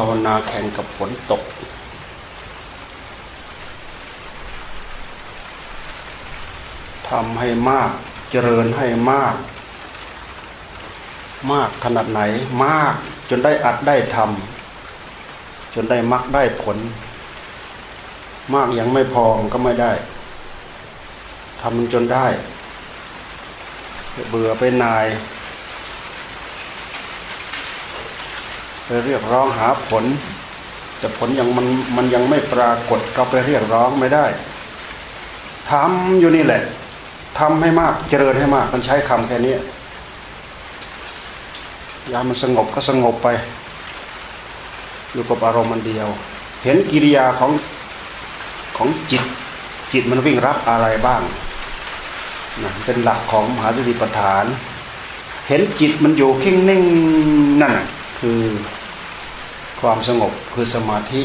ภาวนาแข่งกับฝนตก ทำให้มากเจริญให้มาก มากขนาดไหนมากจนได้อัดได้ทำจนได้มักได้ผล มากยังไม่พอก็ไม่ได้ทำจนได้ เบื่อไปนาย ไปเรียกร้องหาผล แต่ผลยังมันมันยังไม่ปรากฏก็ไปเรียกร้องไม่ได้ทำอยู่นี่แหละทำให้มากเจริญให้มากมันใช้คำแค่นี้ยามมันสงบก็สงบไป อยู่กับอารมณ์มันเดียว เห็นกิริยาของของจิต จิตมันวิ่งรับอะไรบ้างนะเป็นหลักของมหาสติปัฏฐาน เห็นจิตมันอยู่เข่งนิ่งนั่นคือ ความสงบคือสมาธิ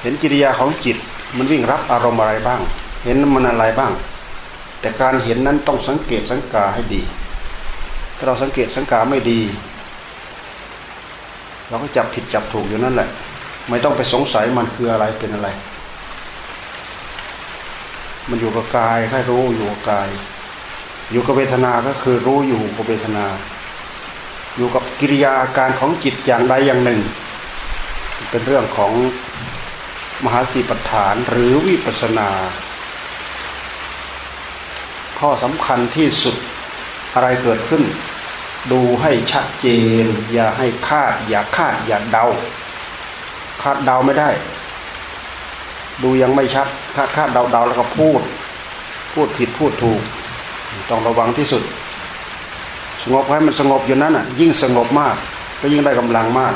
เห็นกิริยาของจิตมันวิ่งรับอารมณ์อะไรบ้าง เห็นมันอะไรบ้าง แต่การเห็นนั้นต้องสังเกตสังกาให้ดี ถ้าเราสังเกตสังกาไม่ดี เราก็จับผิดจับถูกอยู่นั่นแหละ ไม่ต้องไปสงสัยมันคืออะไรเป็นอะไร มันอยู่กับกายให้รู้อยู่กับกาย อยู่กับเวทนาก็คือรู้อยู่กับเวทนา อยู่กับกิริยาอาการของจิตอย่างใดอย่างหนึ่ง เป็นเรื่องของมหาสีปัฏฐานหรือวิปัสนา ข้อสำคัญที่สุดอะไรเกิดขึ้น ดูให้ชัดเจน อย่าให้คาด อย่าคาดอย่าเดา คาดเดาไม่ได้ ดูยังไม่ชัด คาดคาดเดาเดาแล้วก็พูด พูดผิดพูดถูก ต้องระวังที่สุด สงบให้มันสงบอยู่นั้นอะ ยิ่งสงบมาก ก็ยิ่งได้กำลังมาก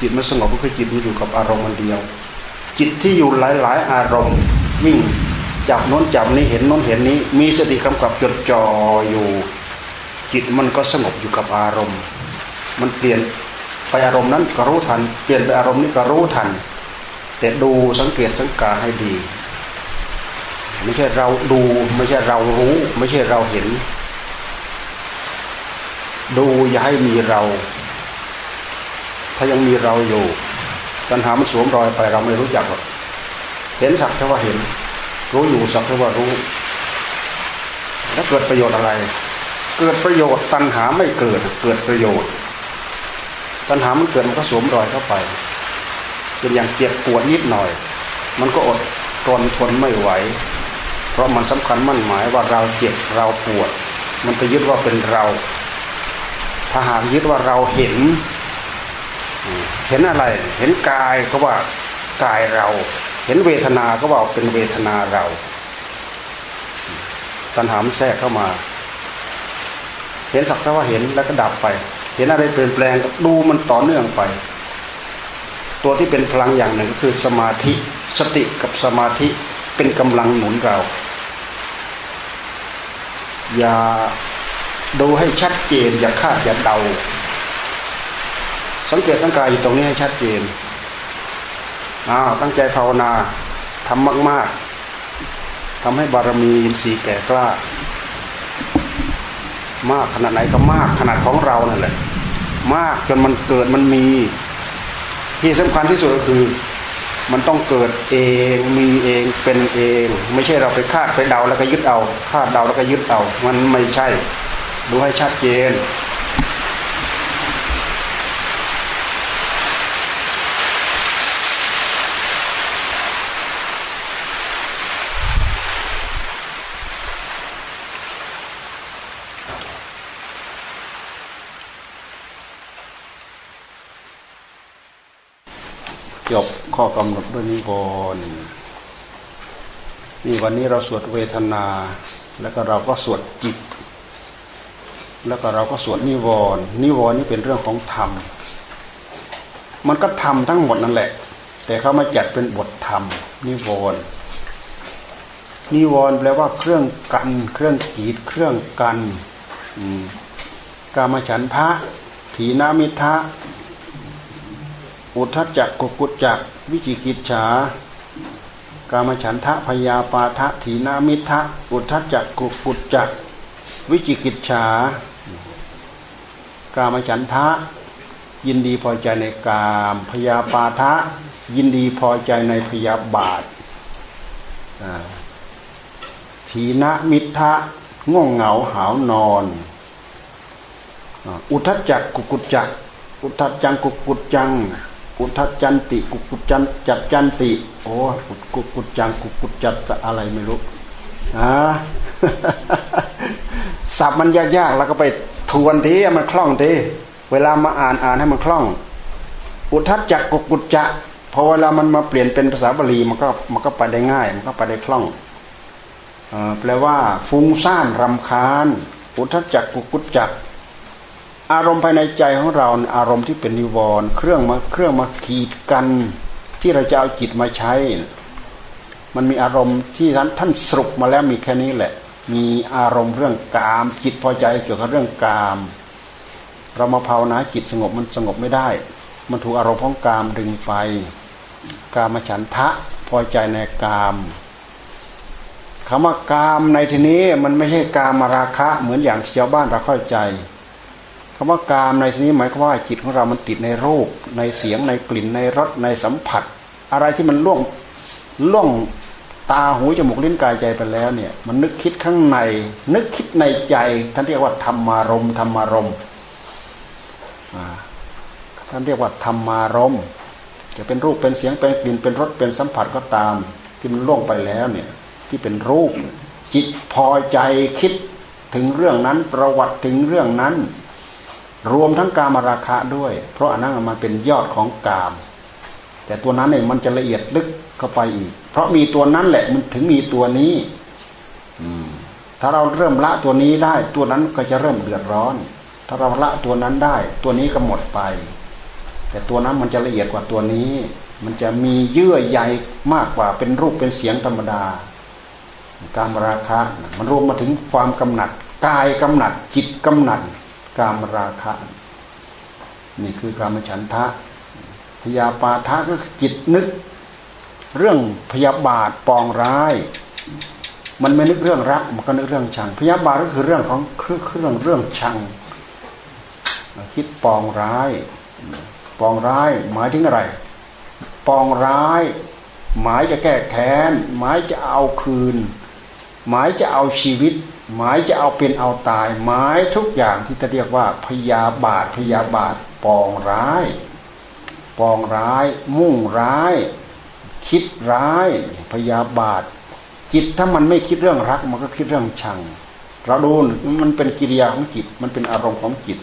จิตมันสงบก็คือจิตมันอยู่กับอารมณ์มันเดียว จิตที่อยู่หลาย ๆ อารมณ์ วิ่งจับโน้นจับนี้เห็นโน้นเห็นนี้ มีสติกำกับจดจ่ออยู่ จิตมันก็สงบอยู่กับอารมณ์ มันเปลี่ยนไปอารมณ์นั้นก็รู้ทัน เปลี่ยนไปอารมณ์นี้ก็รู้ทัน แต่ดูสังเกตสังกาให้ดี ไม่ใช่เราดู ไม่ใช่เรารู้ ไม่ใช่เราเห็น ดูอย่าให้มีเรา ถ้ายังมีเราอยู่ปัญหามันสวมรอยไปเราไม่รู้จักหรอกเห็นสักแต่ว่าเห็น รู้อยู่สักแต่ว่ารู้ แล้วเกิดประโยชน์อะไร เกิดประโยชน์ตัณหาไม่เกิดเกิดประโยชน์ ตัณหามันเกิดมันก็สวมรอยเข้าไปเป็นอย่างเจ็บปวดนิดหน่อย มันก็อดทนทนไม่ไหว เพราะมันสำคัญมั่นหมายว่าเราเจ็บเราปวด มันไปยึดว่าเป็นเรา ถ้าหากยึดว่าเราเห็น เห็นอะไร เห็นกายก็ว่ากายเรา เห็นเวทนาก็ว่าเป็นเวทนาเรา ตัณหามันแทรกเข้ามา เห็นสักแต่ว่าเห็นแล้วก็ดับไป เห็นอะไรเปลี่ยนแปลงก็ดูมันต่อเนื่องไป ตัวที่เป็นพลังอย่างหนึ่งก็คือสมาธิ สติกับสมาธิเป็นกำลังหนุนเรา อย่า ดูให้ชัดเจนอย่าคาดอย่าเดา สังเกตสังกายอยู่ตรงนี้ให้ชัดเจนอ้าวตั้งใจภาวนาทำมาก ๆทำให้บารมีอินทรีย์แก่กล้ามากขนาดไหนก็มากขนาดของเรานั่นแหละ มากจนมันเกิดมันมี ที่สำคัญที่สุดก็คือ มันต้องเกิดเองมีเองเป็นเอง ไม่ใช่เราไปคาดไปเดาแล้วก็ยึดเอา คาดเดาแล้วก็ยึดเอา มันไม่ใช่ ดูให้ชัดเจน จบข้อกำหนดด้วยนิวรณ์นี่วันนี้เราสวดเวทนา แล้วก็เราก็สวดจิต แล้วก็เราก็สวดนิวรณ์นิวรณ์นี่เป็นเรื่องของธรรม มันก็ธรรมทั้งหมดนั่นแหละ แต่เขามาจัดเป็นบทธรรม นิวรณ์นิวรณ์แปลว่าเครื่องกัน เครื่องกีด เครื่องกันกามฉันทะ ถีนามิทะ อุทธจักกุกุจัก วิจิกิจฉากามฉันทะพยาปาทะถีนามิทะ อุทธจักกุกุจัก วิจิกิจฉา กามฉันทะ ยินดีพอใจในกามพยาปาทะ ยินดีพอใจในพยาบาททีนะมิทะง่วงเหงาหาวนอน อุทจักกุกุจจักอุทจังกุกุจจัง อุทจันติ กุกุจจันจัดจันติ โอ้กุกุจจังกุกุจจัดอะไรไม่รู้อ่าศัพท์มันยากๆแล้วก็ไป ทวนทีมันคล่องทีเวลามาอ่านอ่านให้มันคล่อง อุทัศจักกุกุจจะพอเวลามันมาเปลี่ยนเป็นภาษาบาลีมันก็มันก็ไปได้ง่าย มันก็ไปได้คล่องแปลว่า ฟุ้งซ่านรำคาญ อุทัศจักกุกุจจะอารมณ์ภายในใจของเราอารมณ์ที่เป็นนิวรณ์เครื่องมาเครื่องมาขีดกัน ที่เราจะเอาจิตมาใช้ มันมีอารมณ์ที่ท่านท่านสรุปมาแล้วมีแค่นี้แหละ มีอารมณ์เรื่องกาม จิตพอใจเกี่ยวกับเรื่องกาม เรามาภาวนาจิตสงบมันสงบไม่ได้ มันถูกอารมณ์ของกามดึงไฟกามฉันทะพอใจในกามคำว่ากามในที่นี้มันไม่ใช่กามราคะเหมือนอย่างชาวบ้านเราเข้าใจคำว่ากามในที่นี้หมายความว่าจิตของเรามันติดในรูป ในเสียงในกลิ่นในรสในสัมผัส อะไรที่มันล่วงล่วง ตาหูจมูกลิ้นกายใจไปแล้วเนี่ย มันนึกคิดข้างใน นึกคิดในใจท่านเรียกว่าธรรมารมธรรมารมท่านเรียกว่าธรรมารมจะเป็นรูปเป็นเสียงเป็นกลิ่นเป็นรสเป็นสัมผัสก็ตาม ที่มันล่วงไปแล้วเนี่ย ที่เป็นรูป จิตพอใจคิดถึงเรื่องนั้นประวัติถึงเรื่องนั้น รวมทั้งกามราคะด้วย เพราะอันนั้นมันเป็นยอดของกาม แต่ตัวนั้นเองมันจะละเอียดลึก เข้าไปอีก เพราะมีตัวนั้นแหละ มันถึงมีตัวนี้ถ้าเราเริ่มละตัวนี้ได้ ตัวนั้นก็จะเริ่มเดือดร้อน ถ้าเราละตัวนั้นได้ ตัวนี้ก็หมดไป แต่ตัวนั้นมันจะละเอียดกว่าตัวนี้ มันจะมีเยื่อใยมากกว่าเป็นรูปเป็นเสียงธรรมดา การราคะ มันรวมมาถึงความกำหนัดกายกำหนัดจิตกำหนัดการราคะ นี่คือการมฉันทะพยาปาทะก็จิตนึก เรื่องพยาบาทปองร้าย มันไม่นึกเรื่องรัก มันก็นึกเรื่องชัง พยาบาทก็คือเรื่องของเครื่องเรื่องชัง คิดปองร้าย ปองร้ายหมายถึงอะไร ปองร้าย หมายจะแก้แค้น หมายจะเอาคืน หมายจะเอาชีวิต หมายจะเอาเป็นเอาตาย หมายทุกอย่างที่จะเรียกว่าพยาบาทพยาบาทปองร้าย ปองร้าย มุ่งร้าย คิดร้าย พยาบาท จิตถ้ามันไม่คิดเรื่องรัก มันก็คิดเรื่องชัง เราดูมันเป็นกิริยาของจิต มันเป็นอารมณ์ของจิต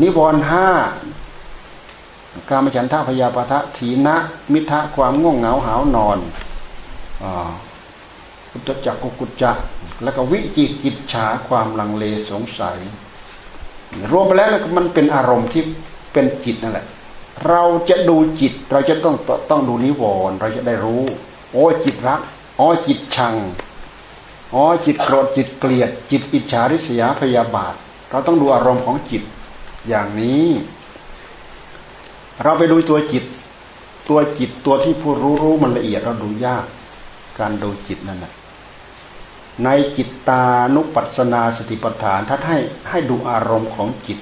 นิวรณ์ห้าการมฉันทะพยาปะทะถีนะ มิทะความง่วงเหงาหาวนอนกุจจักกุกุจจะแล้วก็วิจิกิจฉาความลังเลสงสัย รวมไปแล้วมันเป็นอารมณ์ที่เป็นจิตนั่นแหละ เราจะดูจิต เราจะต้องต้องดูนิวรณ์เราจะได้รู้ โอ้จิตรักอ๋อจิตชังอ๋อจิตโกรธจิตเกลียด จิตอิจฉาริษยาพยาบาท เราต้องดูอารมณ์ของจิตอย่างนี้ เราไปดูตัวจิต ตัวจิตตัวที่ผู้รู้รู้มันละเอียดเราดูยาก การดูจิตนั่นแหละในจิตตานุปัสนาสติปัฏฐานท่านให้ให้ดูอารมณ์ของจิต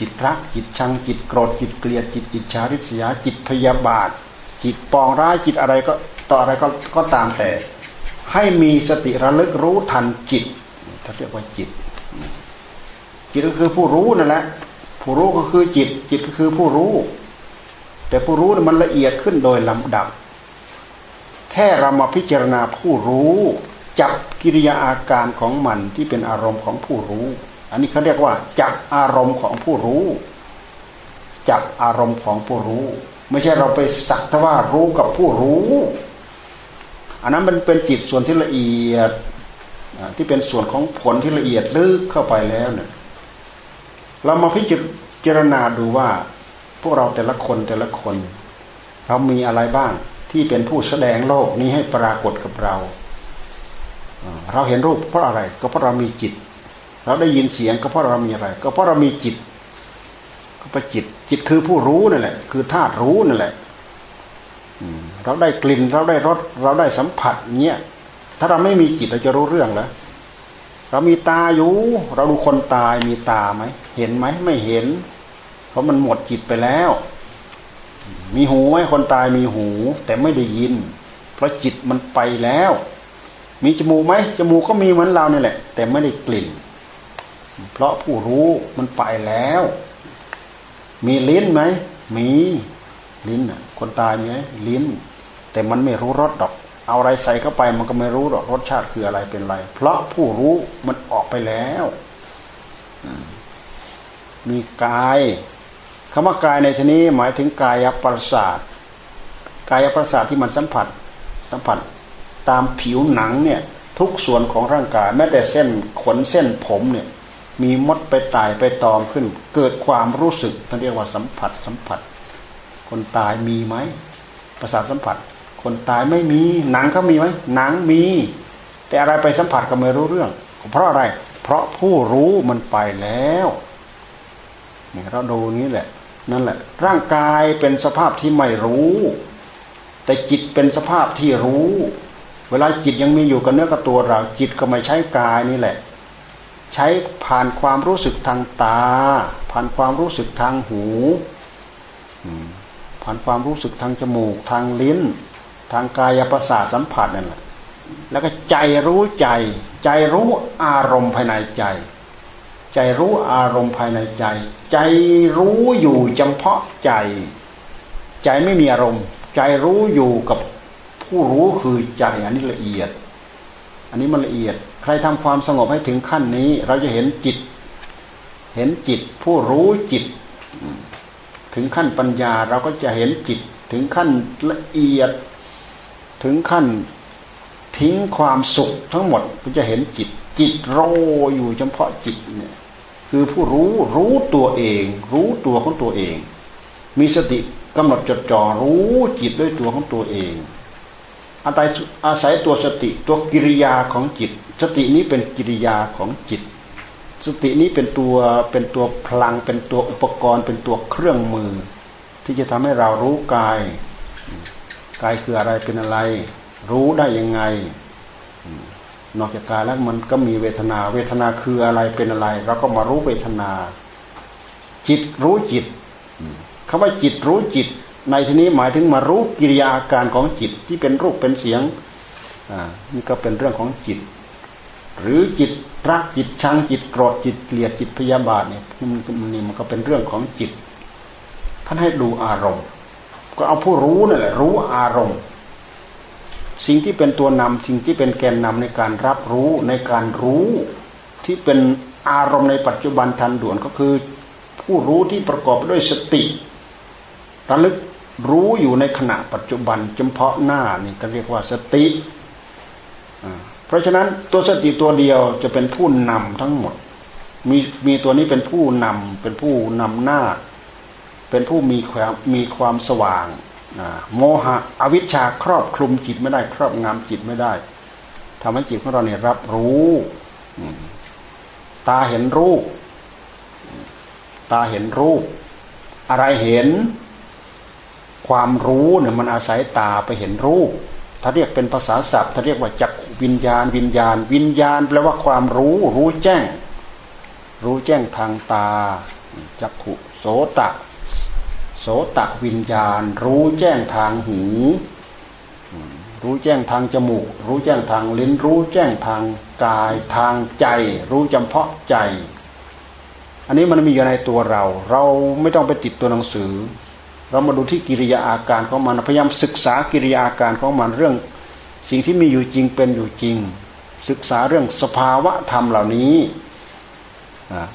จิตรัก จิตชัง จิตโกรธ จิตเกลียด จิตอิจฉาริษยา จิตพยาบาท จิตปองร้าย จิตอะไรก็ต่ออะไรก็ก็ตามแต่ ให้มีสติระลึกรู้ทันจิตถ้าเรียกว่าจิต จิตก็คือผู้รู้นั่นแหละ ผู้รู้ก็คือจิต จิตก็คือผู้รู้ แต่ผู้รู้มันละเอียดขึ้นโดยลำดับ แค่เรามาพิจารณาผู้รู้ จับกิริยาอาการของมันที่เป็นอารมณ์ของผู้รู้ อันนี้เขาเรียกว่าจับอารมณ์ของผู้รู้ จับอารมณ์ของผู้รู้ ไม่ใช่เราไปสักทว่ารู้กับผู้รู้ อันนั้นมันเป็นจิตส่วนที่ละเอียดที่เป็นส่วนของผลที่ละเอียดลึกเข้าไปแล้วเนี่ย เรามาพิจารณาดูว่า พวกเราแต่ละคนแต่ละคน เรามีอะไรบ้างที่เป็นผู้แสดงโลกนี้ให้ปรากฏกับเรา เราเห็นรูปเพราะอะไร ก็เพราะเรามีจิต เราได้ยินเสียงก็เพราะเรามีอะไร ก็เพราะเรามีจิต ก็เพระจิต จิตคือผู้รู้นั่นแหละ คือธาตุรู้นั่นแหละเราได้กลิ่นเราได้รสเราได้สัมผัสเนี้ยถ้าเราไม่มีจิตเราจะรู้เรื่องแล้วเรามีตาอยู่ เราดูคนตายมีตาไหมเห็นไหมไม่เห็น เพราะมันหมดจิตไปแล้ว มีหูไหมคนตายมีหู แต่ไม่ได้ยิน เพราะจิตมันไปแล้ว มีจมูกไหมจมูกก็มีเหมือนเราเนี่ยแหละ แต่ไม่ได้กลิ่น เพราะผู้รู้มันไปแล้ว มีลิ้นไหม มีลิ้นอะ คนตายมีไหมลิ้น แต่มันไม่รู้รสดอก เอาอะไรใส่เข้าไป มันก็ไม่รู้หรอกรสชาติคืออะไรเป็นอะไร เพราะผู้รู้มันออกไปแล้วมีกายคำว่ากายในที่นี้หมายถึงกายประสาทกายประสาทที่มันสัมผัส สัมผัส ตามผิวหนังเนี่ย ทุกส่วนของร่างกาย แม้แต่เส้นขนเส้นผมเนี่ย มีมดไปตายไปตอมขึ้น เกิดความรู้สึกท่านเรียกว่าสัมผัสสัมผัส คนตายมีไหมประสาทสัมผัส คนตายไม่มีหนังเขามีไหมหนังมี แต่อะไรไปสัมผัสก็ไม่รู้เรื่อง เพราะอะไร เพราะผู้รู้มันไปแล้วเนี่ยเราดูนี้แหละ นั่นแหละ ร่างกายเป็นสภาพที่ไม่รู้ แต่จิตเป็นสภาพที่รู้ เวลาจิตยังมีอยู่กับเนื้อกับตัวเรา จิตก็ไม่ใช้กายนี่แหละ ใช้ผ่านความรู้สึกทางตา ผ่านความรู้สึกทางหูผ่านความรู้สึกทางจมูก ทางลิ้น ทางกายประสาทสัมผัสนั่นแหละแล้วก็ใจรู้ใจ ใจรู้อารมณ์ภายในใจ ใจรู้อารมณ์ภายในใจ ใจรู้อยู่เฉพาะใจ ใจไม่มีอารมณ์ ใจรู้อยู่กับผู้รู้คือใจอันนี้ละเอียด อันนี้มันละเอียด ใครทำความสงบให้ถึงขั้นนี้ เราจะเห็นจิต เห็นจิตผู้รู้จิต ถึงขั้นปัญญาเราก็จะเห็นจิต ถึงขั้นละเอียด ถึงขั้นทิ้งความสุขทั้งหมดก็จะเห็นจิต จิตโรอยู่เฉพาะจิตเนี่ยคือผู้รู้รู้ตัวเอง รู้ตัวของตัวเอง มีสติกำหนดจดจ่อรู้จิตด้วยตัวของตัวเอง อาศัยอาศัยตัวสติตัวกิริยาของจิต สตินี้เป็นกิริยาของจิต สตินี้เป็นตัวเป็นตัวพลัง เป็นตัวอุปกรณ์ เป็นตัวเครื่องมือ ที่จะทำให้เรารู้กายกายคืออะไรเป็นอะไร รู้ได้ยังไง นอกจากกายแล้วมันก็มีเวทนา เวทนาคืออะไรเป็นอะไรเราก็มารู้เวทนา จิตรู้จิตคำว่าจิตรู้จิต ในที่นี้หมายถึงมารู้กิริยาอาการของจิตที่เป็นรูปเป็นเสียงนี่ก็เป็นเรื่องของจิต หรือจิตรักจิตชังจิตโกรธจิตเกลียดจิตพยาบาทเนี่ยมันนี่มันก็เป็นเรื่องของจิตท่านให้ดูอารมณ์ ก็เอาผู้รู้นั่นแหละรู้อารมณ์ สิ่งที่เป็นตัวนำสิ่งที่เป็นแกนนำในการรับรู้ในการรู้ที่เป็นอารมณ์ในปัจจุบันทันด่วนก็คือ ผู้รู้ที่ประกอบด้วยสติระลึก รู้อยู่ในขณะปัจจุบันเฉพาะหน้านี่ก็เรียกว่าสติเพราะฉะนั้นตัวสติตัวเดียวจะเป็นผู้นำทั้งหมด มีมีตัวนี้เป็นผู้นำเป็นผู้นำหน้า เป็นผู้มีความมีความสว่างโมหะอวิชชาครอบคลุมจิตไม่ได้ ครอบงำจิตไม่ได้ทำให้จิตของเราเนี่ยรับรู้ตาเห็นรูป ตาเห็นรูป อะไรเห็น ความรู้เนี่ยมันอาศัยตาไปเห็นรูป ถ้าเรียกเป็นภาษาศัพท์ถ้าเรียกว่าจักวิญญาณ วิญญาณ วิญญาณแปลว่าความรู้รู้แจ้ง รู้แจ้งทางตาจักขุโสตะ โสตะวิญญาณ รู้แจ้งทางหูรู้แจ้งทางจมูก รู้แจ้งทางลิ้น รู้แจ้งทางกายทางใจ รู้จำเพาะใจ อันนี้มันมีอยู่ในตัวเรา เราไม่ต้องไปติดตัวหนังสือ เรามาดูที่กิริยาอาการของมันพยายามศึกษากิริยาอาการของมันเรื่อง สิ่งที่มีอยู่จริงเป็นอยู่จริง ศึกษาเรื่องสภาวะธรรมเหล่านี้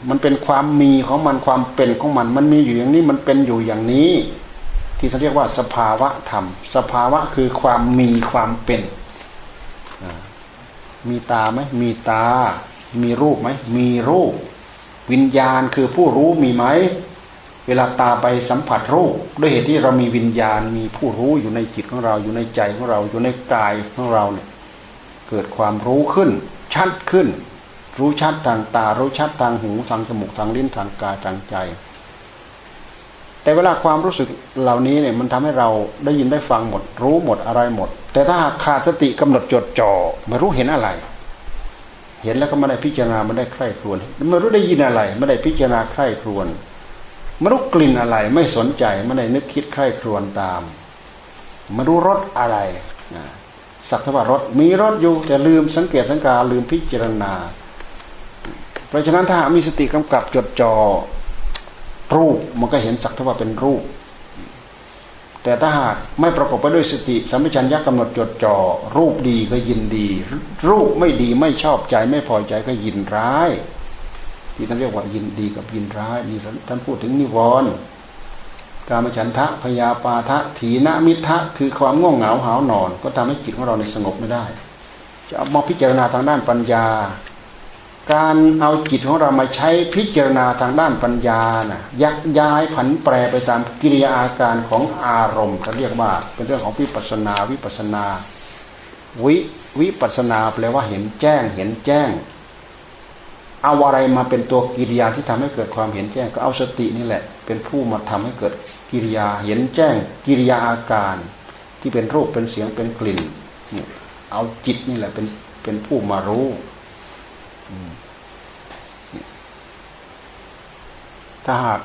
มันเป็นความมีของมันความเป็นของมัน มันมีอยู่อย่างนี้มันเป็นอยู่อย่างนี้ ที่เขาเรียกว่าสภาวะธรรม สภาวะคือความมีความเป็น มีตาไหมมีตา มีรูปไหมมีรูป วิญญาณคือผู้รู้มีไหม เวลาตาไปสัมผัสรูปด้วยเหตุที่เรามีวิญญาณมีผู้รู้อยู่ในจิตของเราอยู่ในใจของเราอยู่ในกายของเราเนี่ยเกิดความรู้ขึ้น ชัดขึ้น รู้ชัดทางตา รู้ชัดทางหูทางจมูกทางลิ้นทางกายทางใจ แต่เวลาความรู้สึกเหล่านี้เนี่ยมันทำให้เราได้ยินได้ฟังหมด รู้หมดอะไรหมด แต่ถ้าหากขาดสติกำหนดจดจ่อไม่รู้เห็นอะไร เห็นแล้วก็ไม่ได้พิจารณาไม่ได้ใคร่ครวญไม่รู้ได้ยินอะไรไม่ได้พิจารณาใคร่ครวญ ไม่รู้กลิ่นอะไรไม่สนใจไม่ได้นึกคิดใคร่ครวญตามไม่รู้รสอะไรสักทว่ารสมีรสอยู่แต่ลืมสังเกตสังการลืมพิจารณา เพราะฉะนั้นถ้ามีสติกำกับจดจอ่อรูปมันก็เห็นสักทว่าเป็นรูป แต่ถ้าหากไม่ประกอบไปด้วยสติสัมปชัญญะกำหนดจดจอ่อรูปดีก็ยินดี รูปไม่ดีไม่ชอบใจไม่พอใจก็ยินร้าย ที่ท่านเรียกว่ายินดีกับยินร้ายนี่ท่านพูดถึงนิวรณ์กามฉันทะพยาปาทะถีนมิทะคือความง่วงเหงาหานอน ก็ทำให้จิตของเราในสงบไม่ได้ จะเอามาพิจารณาทางด้านปัญญา การเอาจิตของเรามาใช้พิจารณาทางด้านปัญญานะยักย้ายผันแปรไปตามกิริยาอาการของอารมณ์เขาเรียกว่าเป็นเรื่องของวิปัสนาวิปัสนา วิวิปัสนาแปลว่าเห็นแจ้งเห็นแจ้ง เอาอะไรมาเป็นตัวกิริยาที่ทำให้เกิดความเห็นแจ้ง ก็เอาสตินี่แหละ เป็นผู้มาทำให้เกิดกิริยาเห็นแจ้ง กิริยาอาการ ที่เป็นรูปเป็นเสียงเป็นกลิ่นเนี่ยเอาจิตนี่แหละเป็นเป็นผู้มารู้ถ้าหาก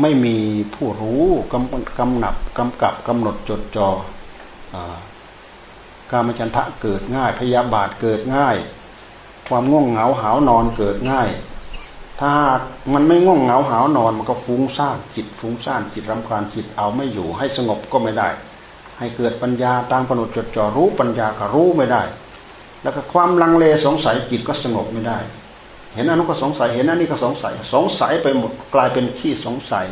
ไม่มีผู้รู้กำกำหนับกำกับกำหนดจดจอ่อการมจันทะเกิดง่าย พยาบาทเกิดง่าย ความง่วงเหงาหานอนเกิดง่าย ถ้ามันไม่ง่วงเหงาหานอนมันก็ฟุ้งซ่านจิตฟุ้งซ่านจิตรำคาญจิตเอาไม่อยู่ ให้สงบก็ไม่ได้ ให้เกิดปัญญาตามกำหนดจดจ่อรู้ปัญญาก็รู้ไม่ได้ แล้วก็ความลังเลสงสัยจิตก็สงบไม่ได้ เห็นอันนั้นก็สงสัยเห็นอันนี้ก็สงสัย สงสัยไปหมดกลายเป็นขี้สงสัย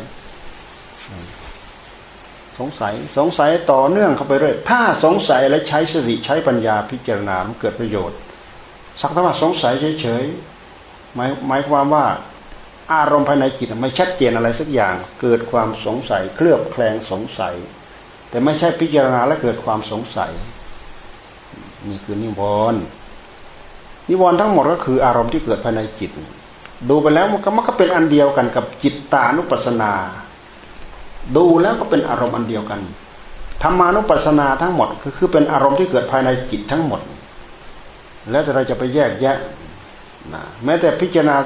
สงสัยสงสัยต่อเนื่องเข้าไปเรื่อยถ้าสงสัยและใช้สติใช้ปัญญาพิจารณาเกิดประโยชน์ สักแต่ว่าสงสัยเฉยหมายหมายความว่าอารมณ์ภายในจิตไม่ชัดเจนอะไรสักอย่าง เกิดความสงสัยเคลือบแคลงสงสัย แต่ไม่ใช่พิจารณาและเกิดความสงสัย นี่คือนิวรณ์นิวรณ์ทั้งหมดก็คืออารมณ์ที่เกิดภายในจิต ดูไปแล้วมันก็มันก็เป็นอันเดียวกันกับจิตตานุปัสสนา ดูแล้วก็เป็นอารมณ์อันเดียวกันธรรมานุปัสสนาทั้งหมดคือเป็นอารมณ์ที่เกิดภายในจิตทั้งหมด แล้วเราจะไปแยกแยะนะแม้แต่พิจารณา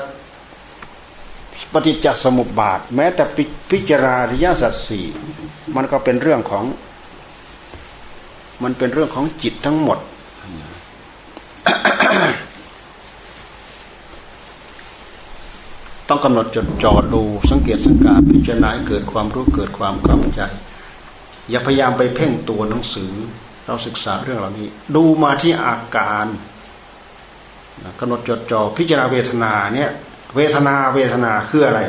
ปฏิจจสมุปบาท แม้แต่พิจารณาริยสัจสี่มันก็เป็นเรื่องของ มันเป็นเรื่องของจิตทั้งหมด ต้องกำหนดจดจ่อดูสังเกตสังการพิจารณาเกิดความรู้เกิดความเข้าใจ อย่าพยายามไปเพ่งตัวหนังสือ เราศึกษาเรื่องเหล่านี้ ดูมาที่อาการ กำหนดจดจ่อพิจารณาเวทนาเนี่ยเวทนาเวทนาคืออะไร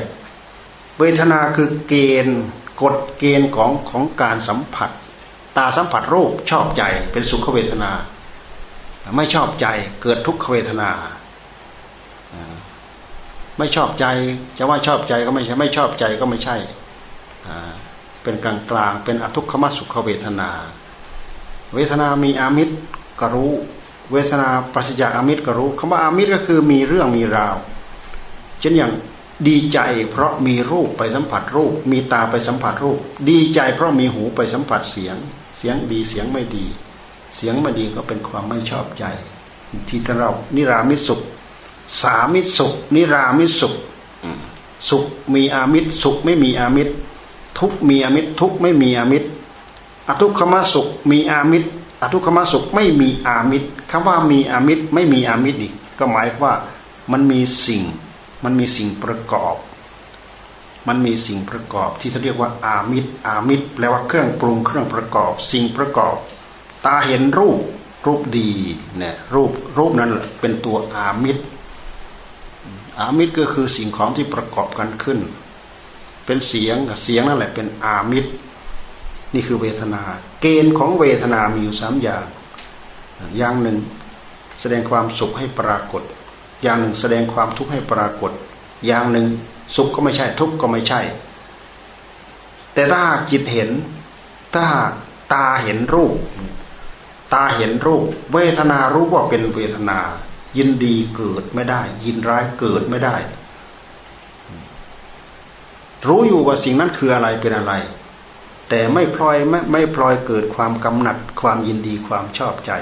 เวทนาคือเกณฑ์กฎเกณฑ์ของของการสัมผัส ตาสัมผัสรูปชอบใจเป็นสุขเวทนา ไม่ชอบใจเกิดทุกขเวทนา ไม่ชอบใจจะว่าชอบใจก็ไม่ใช่ไม่ชอบใจก็ไม่ใช่เป็นกลางกลางเป็นอทุกขมสุขเวทนา เวทนามีอามิตรก็รู้ เวทนาปัสจากอามิตรก็รู้คำว่าอามิตรก็คือมีเรื่องมีราว เช่นอย่างดีใจเพราะมีรูปไปสัมผัสรูป มีตาไปสัมผัสรูป ดีใจเพราะมีหูไปสัมผัสเสียง เสียงดีเสียงไม่ดี เสียงไม่ดีก็เป็นความไม่ชอบใจ ที่ท่านเรานิรามิสุข สามิสุข นิรามิสุข สุขมีอามิตรสุขไม่มีอามิตรทุกมีอามิตรทุกไม่มีอามิตรอทุกขมสุขมีอามิตร อทุกขมสุขไม่มีอามิตรคำว่ามีอามิตรไม่มีอามิตรอีกก็หมายว่ามันมีสิ่ง มันมีสิ่งประกอบ มันมีสิ่งประกอบที่เขาเรียกว่าอามิตรอามิตรแปลว่าเครื่องปรุงเครื่องประกอบ สิ่งประกอบ ตาเห็นรูปรูปดีเนี่ยรูปรูปนั้นเป็นตัวอามิตรอามิตรก็คือสิ่งของที่ประกอบกันขึ้น เป็นเสียงเสียงนั่นแหละเป็นอามิตร นี่คือเวทนา เกณฑ์ของเวทนามีอยู่สามอย่าง อย่างหนึ่งแสดงความสุขให้ปรากฏ อย่างหนึ่งแสดงความทุกข์ให้ปรากฏ อย่างหนึ่งสุขก็ไม่ใช่ทุกข์ก็ไม่ใช่ แต่ถ้าจิตเห็น ถ้าตาเห็นรูป ตาเห็นรูป เวทนารู้ว่าเป็นเวทนา ยินดีเกิดไม่ได้ ยินร้ายเกิดไม่ได้ รู้อยู่ว่าสิ่งนั้นคืออะไรเป็นอะไร แต่ไม่พลอยไม่ไม่พลอยเกิดความกำหนัดความยินดีความชอบใจ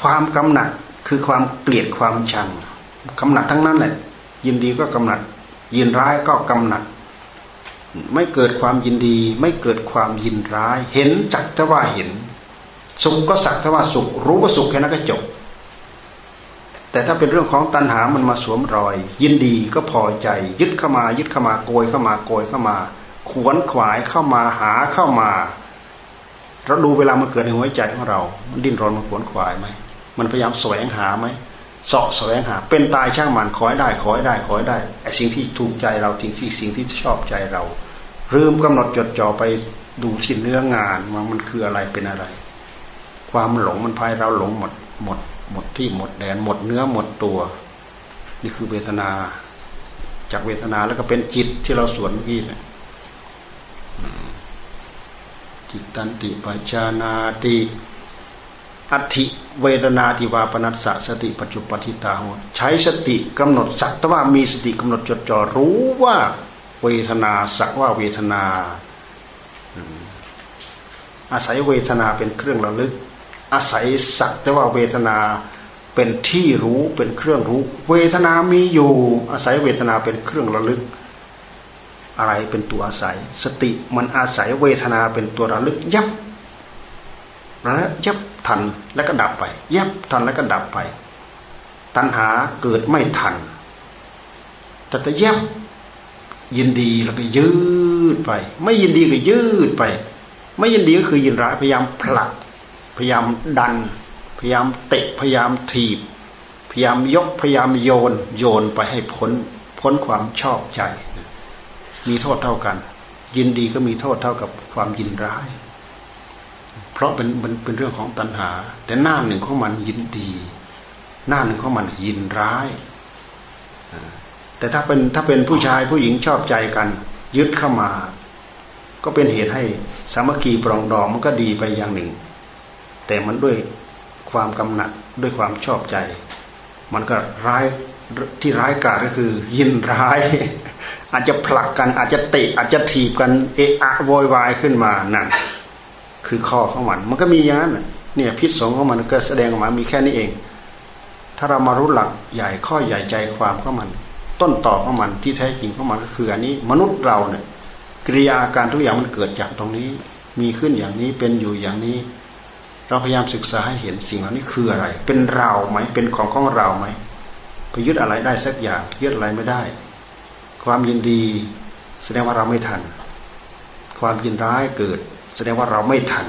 ความกำหนัดคือความเกลียดความชังกำหนัดทั้งนั้นแหละยินดีก็กำหนัด ยินร้ายก็กำหนัด ไม่เกิดความยินดี ไม่เกิดความยินร้าย เห็นจักแต่ว่าเห็น สุขก็สักแต่ว่าสุข รู้ว่าสุขแค่นั้นก็จบ แต่ถ้าเป็นเรื่องของตัณหามันมาสวมรอย ยินดีก็พอใจ ยึดเข้ามา ยึดเข้ามาโกยเข้ามาโกยเข้ามา ขวนขวายเข้ามาหาเข้ามา เราดูเวลามันเกิดในหัวใจของเรา มันดิ้นรนมันขวนขวายไหมมันพยายามแสวงหาไหมสาะแสวงหา เป็นตายช่างมันขอให้ได้ขอให้ได้ขอให้ได้ไอ้สิ่งที่ถูกใจเราทิ้งที่สิ่งที่ชอบใจเราลืมกำหนดจดจ่อไปดูที่เนื้องานว่ามันคืออะไรเป็นอะไร ความหลงมันพายเราหลงหมดหมด หมดที่หมดแดนหมดเนื้อหมดตัว นี่คือเวทนา จากเวทนาแล้วก็เป็นจิตที่เราสวนเมื่อกี้นะ จิตตันติปัจจานาติอัติเวทนาติวาปนัสสะสติปัจจุปทิตาหใช้สติกำหนดสักแต่ว่ามีสติกำหนดจดจ่อรู้ว่าเวทนาสักว่าเวทนา อาศัยเวทนาเป็นเครื่องระลึก อาศัยสักแต่ว่าเวทนาเป็นที่รู้เป็นเครื่องรู้ เวทนามีอยู่ อาศัยเวทนาเป็นเครื่องระลึก อะไรเป็นตัวอาศัย สติมันอาศัยเวทนาเป็นตัวระลึกยับระยับทันแล้วก็ดับไป ยับทันแล้วก็ดับไป ตัณหาเกิดไม่ทันแต่จะยับยินดีแล้วก็ยืดไป ไม่ยินดีก็ยืดไป ไม่ยินดีก็คือยินร้ายพยายามผลัก พยายามดัน พยายามเตะพยายามถีบ พยายามยกพยายามโยน โยนไปให้พ้นพ้นความชอบใจ มีโทษเท่ากัน ยินดีก็มีโทษเท่ากับความยินร้าย เพราะเป็นเป็นเป็นเรื่องของตัณหา แต่หน้าหนึ่งของมันยินดี หน้าหนึ่งของมันยินร้าย แต่ถ้าเป็นถ้าเป็นผู้ชายผู้หญิงชอบใจกัน ยึดเข้ามา ก็เป็นเหตุให้สามัคคีปรองดองมันก็ดีไปอย่างหนึ่ง แต่มันด้วยความกำหนัดด้วยความชอบใจ มันก็ร้ายที่ร้ายกาจก็คือยินร้าย อาจจะผลักกันอาจจะเตะอาจจะถีบกันเอะอะโวยวายขึ้นมานั่นคือข้อของมัน มันก็มีอย่างนั้นเนี่ยพิษสงของมันก็แสดงออกมามีแค่นี้เอง ถ้าเรามารู้หลักใหญ่ข้อใหญ่ใจความของมัน ต้นต่อของมันที่แท้จริงของมันก็คืออันนี้มนุษย์เราเนี่ยกิริยาการทุกอย่างมันเกิดจากตรงนี้ มีขึ้นอย่างนี้เป็นอยู่อย่างนี้ เราพยายามศึกษาให้เห็นสิ่งเหล่านี้คืออะไร เป็นเราไหมเป็นของของเราไหมไปยึดอะไรได้สักอย่างยึดอะไรไม่ได้ ความยินดีแสดงว่าเราไม่ทัน ความยินร้ายเกิด แสดงว่าเราไม่ทัน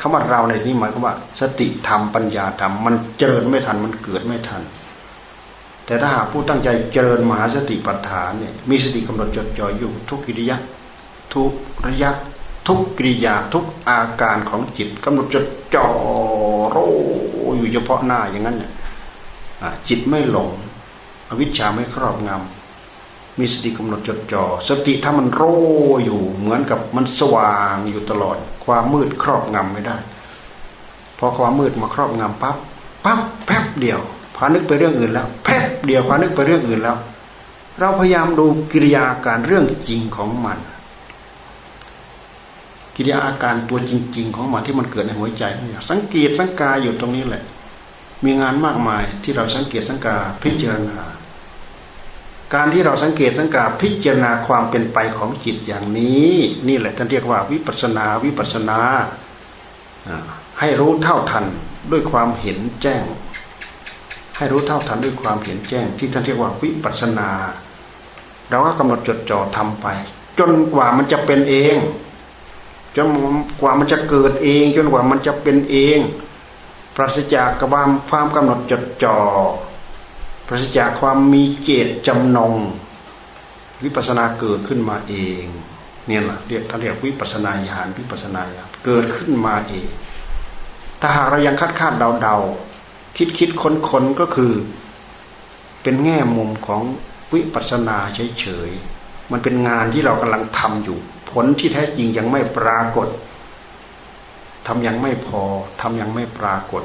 คำว่าเราในที่หมายความว่า สติธรรมปัญญาธรรมมันเจริญไม่ทันมันเกิดไม่ทัน แต่ถ้าหากผู้ตั้งใจเจริญมหาสติปัฏฐานเนี่ยมีสติกำหนดจดจ่ออยู่ทุกกิริยะทุกระยะทุกกิริยาทุกอาการของจิตกำหนดจดจ่อโรอยู่เฉพาะหน้าอย่างนั้นเนี่ยจิตไม่หลงอวิชชาไม่ครอบงำ มีสติกำหนดจดจ่อสติถ้ามันโรอยู่เหมือนกับมันสว่างอยู่ตลอด ความมืดครอบงำไม่ได้พอความมืดมาครอบงำปั๊บปั๊บแป๊บเดียวพานึกไปเรื่องอื่นแล้วแป๊บเดียวพานึกไปเรื่องอื่นแล้ว เราพยายามดูกิริยาการเรื่องจริงของมัน กิริยาอาการตัวจริง ๆ ของมันที่มันเกิดในหัวใจ สังเกตสังกาอยู่ตรงนี้แหละ มีงานมากมายที่เราสังเกตสังกาพิจารณา การที่เราสังเกตสังกาพิจารณาความเป็นไปของจิตอย่างนี้ นี่แหละท่านเรียกว่าวิปัสนาวิปัสนา ให้รู้เท่าทันด้วยความเห็นแจ้ง ให้รู้เท่าทันด้วยความเห็นแจ้ง ที่ท่านเรียกว่าวิปัสนา เราก็กำหนดจดจ่อทำไป จนกว่ามันจะเป็นเอง จนกว่ามันจะเกิดเอง จนกว่ามันจะเป็นเอง ปราศจากกความความกำหนดจดจ่อ ปราศจากความมีเจตจำนง วิปัสนาเกิดขึ้นมาเอง เนี่ยแหละเรียกท่านเรียกวิปัสนาญาณวิปัสนาญาณเกิดขึ้นมาเอง ถ้าหากเรายังคาดคาดเดาเดาคิดคิดค้นค้นก็คือ เป็นแง่มุมของวิปัสนาเฉยเฉยมันเป็นงานที่เรากำลังทำอยู่ ผลที่แท้จริงยังไม่ปรากฏทำยังไม่พอทำยังไม่ปรากฏ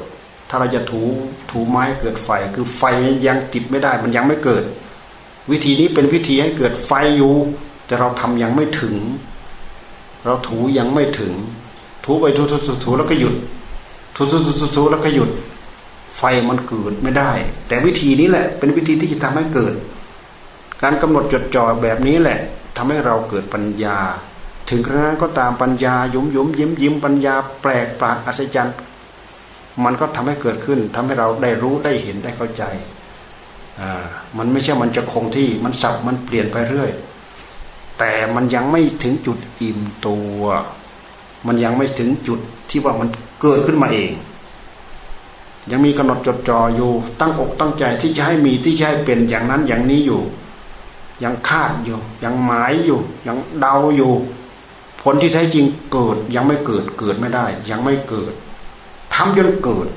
ถ้าเราจะถูถูไม้เกิดไฟ คือไฟยังติดไม่ได้ มันยังไม่เกิด วิธีนี้เป็นวิธีให้เกิดไฟอยู่ แต่เราทำยังไม่ถึง เราถูยังไม่ถึง ถูไปถูถูถูถูแล้วก็หยุดถูถูถูถูถูแล้วก็หยุด ไฟมันเกิดไม่ได้ แต่วิธีนี้แหละ เป็นวิธีที่จะทำให้เกิด การกำหนดจดจ่อแบบนี้แหละทำให้เราเกิดปัญญา ถึงกระนั้นก็ตามปัญญายุมยุมยิ้มยิ้มปัญญาแปลกปราดอัศจรรย์ มันก็ทำให้เกิดขึ้นทำให้เราได้รู้ได้เห็นได้เข้าใจอ่ามันไม่ใช่มันจะคงที่มันสับมันเปลี่ยนไปเรื่อย แต่มันยังไม่ถึงจุดอิ่มตัว มันยังไม่ถึงจุดที่ว่ามันเกิดขึ้นมาเอง ยังมีกำหนดจดจ่ออยู่ ตั้งอกตั้งใจที่จะให้มีที่จะให้เป็นอย่างนั้นอย่างนี้อยู่ ยังคาดอยู่ ยังหมายอยู่ ยังเดาอยู่ ผลที่แท้จริงเกิดยังไม่เกิดเกิดไม่ได้ ยังไม่เกิด ทำจนเกิด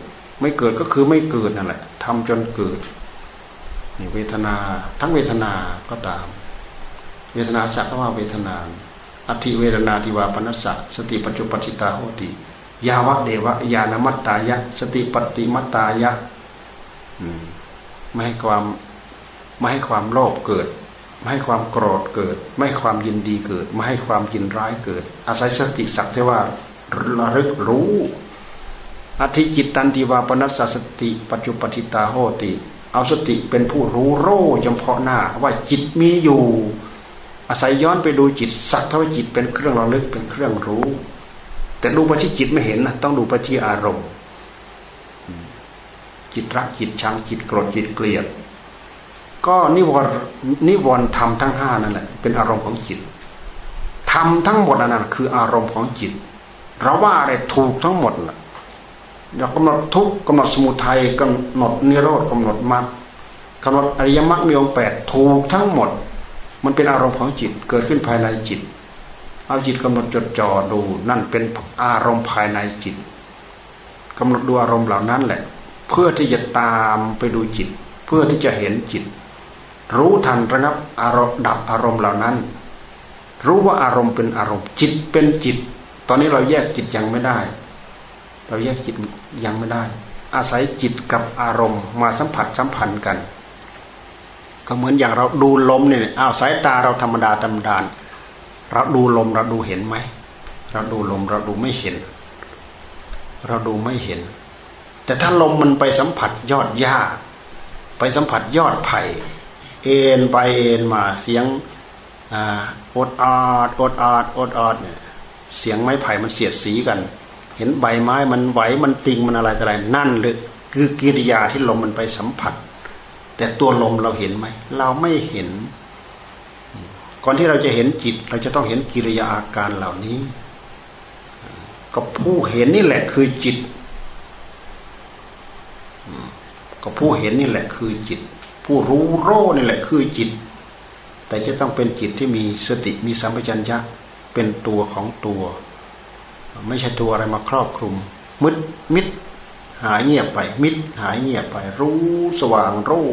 ไม่เกิดก็คือไม่เกิดนั่นแหละทำจนเกิดนี่เวทนาทั้งเวทนาก็ตาม เวทนาสักว่าเวทนาอธิเวทนาทิวาปนัสสะสติปัจจุปจิตาโหติยาวะเดวะยานมัตตายะ สติปฏิมัตตายะไม่ให้ความไม่ให้ความโลภเกิด ไม่ให้ความโกรธเกิด ไม่ให้ความยินดีเกิด ไม่ให้ความยินร้ายเกิด อาศัยสติสักที่ว่าระลึกรู้ อธิจิตตันติวาปนัสสติ ปัจจุปติตาโหติ เอาสติเป็นผู้รู้โร่เฉพาะหน้าว่าจิตมีอยู่ อาศัยย้อนไปดูจิตสักเท่าจิตเป็นเครื่องระลึกเป็นเครื่องรู้ แต่ดูไปที่จิตไม่เห็นนะต้องดูไปที่อารมณ์ จิตรักจิตชังจิตโกรธจิตเกลียด ก็นิวรนิวรธรรมทั้งห้านั่นแหละเป็นอารมณ์ของจิตธรรมทั้งหมดนั้นคืออารมณ์ของจิตเราว่าอะไรถูกทั้งหมดล่ะ อยากกำหนดทุกกำหนดสมุทัยกำหนดนิโรธกำหนดมรรคกำหนดอริยมรรคมีองค์แปดถูกทั้งหมด มันเป็นอารมณ์ของจิตเกิดขึ้นภายในจิต เอาจิตกำหนดจดจ่อดูนั่นเป็นอารมณ์ภายในจิตกำหนดดูอารมณ์เหล่านั้นแหละ เพื่อที่จะตามไปดูจิต เพื่อที่จะเห็นจิต รู้ทันระงับอารมณ์ดับอารมณ์เหล่านั้น รู้ว่าอารมณ์เป็นอารมณ์จิตเป็นจิต ตอนนี้เราแยกจิตยังไม่ได้ เราแยกจิตยังไม่ได้ อาศัยจิตกับอารมณ์ มาสัมผัสสัมพันธ์กัน ก็เหมือนอย่างเราดูลมเนี่ยอ้าวสายตาเราธรรมดาธรรมดาเราดูลมเราดูเห็นไหมเราดูลมเราดูไม่เห็น เราดูไม่เห็น แต่ถ้าลมมันไปสัมผัสยอดหญ้า ไปสัมผัสยอดไผ่เอ็นไปเอ็นมาเสียงอดอาดอดอาดอดอาดเนี่ยเสียงไม้ไผ่มันเสียดสีกัน เห็นใบไม้มันไหวมันติงมันอะไรอะไรนั่นเลยคือกิริยาที่ลมมันไปสัมผัส แต่ตัวลมเราเห็นไหมเราไม่เห็น ก่อนที่เราจะเห็นจิต เราจะต้องเห็นกิริยาอาการเหล่านี้ก็ผู้เห็นนี่แหละคือจิตก็ผู้เห็นนี่แหละคือจิต ผู้รู้โร่นี่แหละคือจิต แต่จะต้องเป็นจิตที่มีสติมีสัมปชัญญะเป็นตัวของตัว ไม่ใช่ตัวอะไรมาครอบคลุมมืดมิดหายเงียบไป มิดหายเงียบไป รู้สว่างรู้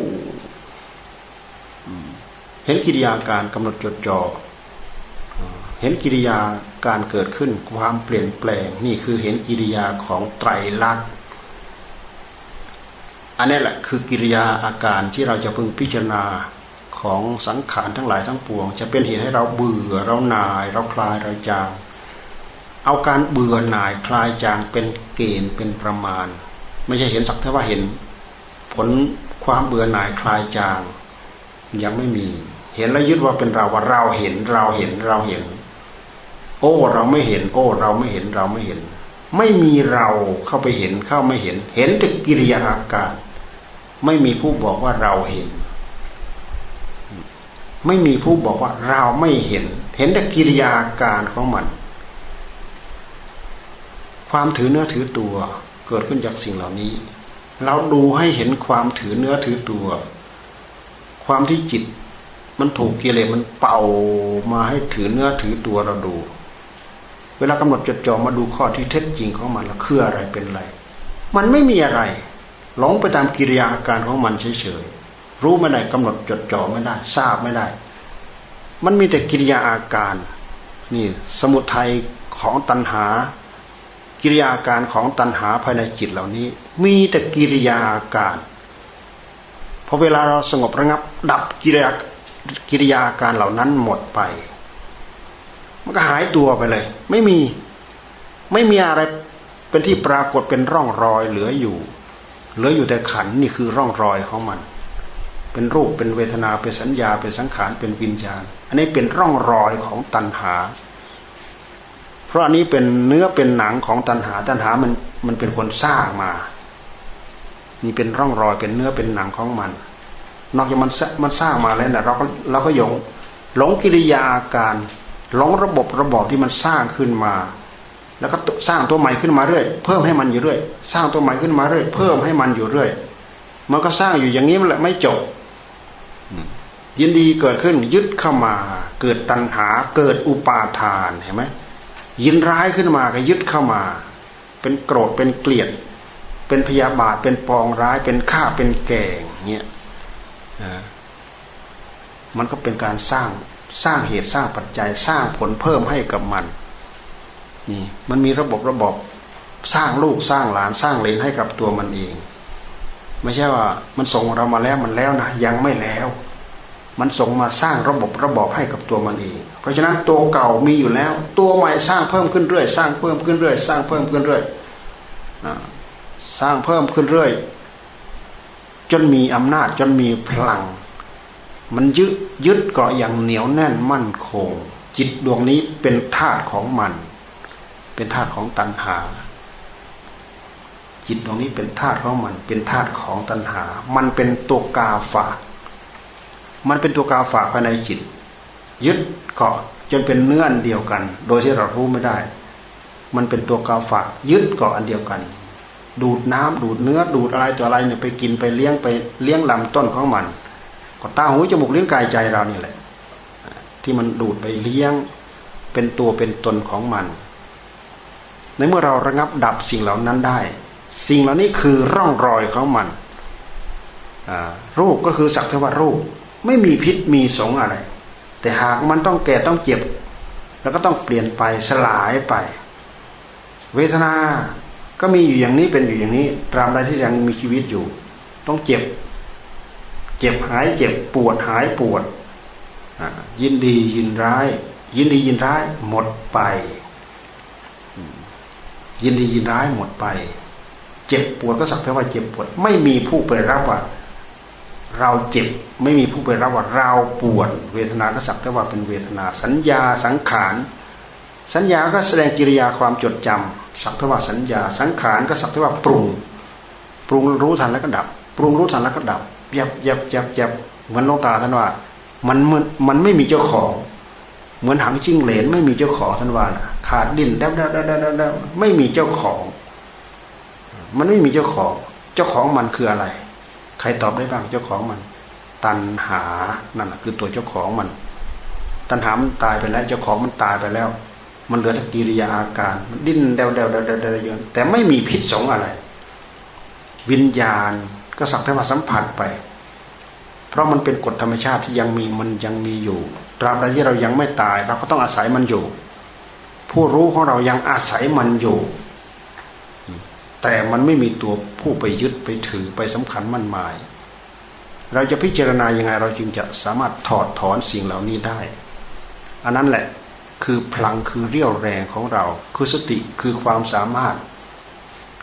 เห็นกิริยาการกำหนดจดจ่อเห็นกิริยาการเกิดขึ้นความเปลี่ยนแปลงนี่คือเห็นกิริยาของไตรลักษณ์อันนี้แหละคือกิริยาอาการที่เราจะพึงพิจารณาของสังขารทั้งหลายทั้งปวง จะเป็นเหตุให้เราเบื่อเราหน่าย เราคลายเราจาง เอาการเบื่อหน่ายคลายจางเป็นเกณฑ์เป็นประมาณ ไม่ใช่เห็นสักแต่ว่าเห็น ผลความเบื่อหน่ายคลายจาง ยังไม่มี เห็นแล้วยึดว่าเป็นเราว่าเราเห็นเราเห็นเราเห็น โอ้เราไม่เห็น โอ้ เราไม่เห็นเราไม่เห็น ไม่มีเราเข้าไปเห็นเข้าไม่เห็น เห็นแต่กิริยาอาการ ไม่มีผู้บอกว่าเราเห็น ไม่มีผู้บอกว่าเราไม่เห็น เห็นแต่กิริยาอาการของมัน ความถือเนื้อถือตัว เกิดขึ้นจากสิ่งเหล่านี้ เราดูให้เห็นความถือเนื้อถือตัว ความที่จิตมันถูกกิเลสมันเป่ามาให้ถือเนื้อถือตัวเราดู เวลากำหนดจดจ่อมาดูข้อที่เท็จจริงของมันแล้วคืออะไรเป็นอะไร มันไม่มีอะไรหลงไปตามกิริยาอาการของมันเฉยๆรู้ไม่ได้กำหนดจดจ่อไม่ได้ ทราบไม่ได้ มันมีแต่กิริยาอาการ นี่ สมุทัยของตัณหา กิริยาการของตัณหาภายในจิตเหล่านี้ มีแต่กิริยาการพอเวลาเราสงบระงับ ดับกิริยากิริยาการเหล่านั้นหมดไป มันก็หายตัวไปเลย ไม่มีไม่มีอะไรเป็นที่ปรากฏเป็นร่องรอยเหลืออยู่ เหลืออยู่แต่ขันนี่คือร่องรอยของมัน เป็นรูปเป็นเวทนาเป็นสัญญาเป็นสังขารเป็นวิญญาณ อันนี้เป็นร่องรอยของตัณหา ราะอันนี้เป็นเนื้อเป็นหนังของตัณหา ตัณหามันมันเป็นคนสร้างมานี่เป็นร่องรอยเป็นเนื้อเป็นหนังของมัน นอกจากมันมันสร้างมาแล้วนะเราก็เราก็ยงหลงกิริยาอาการหลงระบบระบอบที่มันสร้างขึ้นมา แล้วก็สร้างตัวใหม่ขึ้นมาเรื่อย เพิ่มให้มันอยู่เรื่อย สร้างตัวใหม่ขึ้นมาเรื่อย เพิ่มให้มันอยู่เรื่อย มันก็สร้างอยู่อย่างนี้มันแหละไม่จบยินดีเกิดขึ้นยึดเข้ามา เกิดตัณหาเกิดอุปาทานเห็นไหม ยินร้ายขึ้นมาก็ยึดเข้ามา เป็นโกรธเป็นเกลียด เป็นพยาบาทเป็นปองร้ายเป็นฆ่าเป็นแก่งเนี่ยมันก็เป็นการสร้างสร้างเหตุสร้างปัจจัยสร้างผลเพิ่มให้กับมันนี่มันมีระบบระบบสร้างลูกสร้างหลานสร้างเลนให้กับตัวมันเอง ไม่ใช่ว่ามันส่งเรามาแล้วมันแล้วนะยังไม่แล้ว มันส่งมาสร้างระบบระบบให้กับตัวมันเอง ราะฉะนั้นตัวเก่ามีอยู่แล้ว ตัวใหม่สร้างเพิ่มขึ้นเรื่อยสร้างเพิ่มขึ้นเรื่อยสร้างเพิ่มขึ้นเรื่อยสร้างเพิ่มขึ้นเรื่อย จนมีอำนาจจนมีพลัง มันยึดยึดเกาะอย่างเหนียวแน่นมั่นคง จิตดวงนี้เป็นธาตุของมัน เป็นธาตุของตัณหา จิตดวงนี้เป็นธาตุของมัน เป็นธาตุของตัณหา มันเป็นตัวกาฝากมันเป็นตัวกาฝากภายในจิต ยึด เกาะจนเป็นเนื้ออันเดียวกัน โดยที่เรารู้ไม่ได้ มันเป็นตัวกาฝากยึดเกาะอันเดียวกัน ดูดน้ำดูดเนื้อดูดอะไรตัวอะไรเนี่ยไปกินไปเลี้ยงไปเลี้ยงลำต้นของมัน ก็ตาหูจมูกเลี้ยงกายใจเรานี่แหละ ที่มันดูดไปเลี้ยงเป็นตัวเป็นตนของมัน ในเมื่อเราระงับดับสิ่งเหล่านั้นได้ สิ่งเหล่านี้คือร่องรอยของมันรูปก็คือสักเทวรูป ไม่มีพิษมีสงอะไร แต่หากมันต้องแก่ต้องเจ็บ แล้วก็ต้องเปลี่ยนไปสลายไป เวทนาก็มีอยู่อย่างนี้เป็นอยู่อย่างนี้ ตราบใดที่ยังมีชีวิตอยู่ ต้องเจ็บ เจ็บหายเจ็บปวดหายปวด ยินดียินร้าย ยินดียินร้ายหมดไป ยินดียินร้ายหมดไป เจ็บปวดก็สักแต่ว่าเจ็บปวด ไม่มีผู้ไปรับว่า เราเจ็บไม่มีผู้ไปรับว่าเราปวด เวทนาก็สักแต่ว่าเป็นเวทนา สัญญาสังขาร สัญญาก็แสดงกิริยาความจดจำสักทว่าสัญญา สังขารก็สักทว่าปรุง ปรุงรู้ทันแล้วก็ดับ ปรุงรู้ทันแล้วก็ดับยับยับยับยับเหมือนลงตาท่านว่า มันมันมันไม่มีเจ้าของ เหมือนหางจิ้งเหลนไม่มีเจ้าของท่านว่าขาดดินแดบแดบแดบแดบแดบไม่มีเจ้าของ มันไม่มีเจ้าของ เจ้าของมันคืออะไร ใครตอบได้บ้างเจ้าของมัน ตัณหานั่นแหะคือตัวเจ้าของมัน ตัณหามันตายไปแล้ว เจ้าของมันตายไปแล้ว มันเหลือแต่กิริยาอาการ มันดิ้นเดวเดวเดวเดวเดวแต่ไม่มีพิษสงอะไร วิญญาณก็สักแต่ว่าสัมผัสไป เพราะมันเป็นกฎธรรมชาติที่ยังมีมันยังมีอยู่ตราบใดที่เรายังไม่ตาย เราก็ต้องอาศัยมันอยู่ ผู้รู้ของเรายังอาศัยมันอยู่ แต่มันไม่มีตัวผู้ไปยึดไปถือไปสำคัญมั่นหมาย เราจะพิจารณายังไงเราจึงจะสามารถถอดถอนสิ่งเหล่านี้ได้ อันนั้นแหละคือพลังคือเรี่ยวแรงของเรา คือสติคือความสามารถ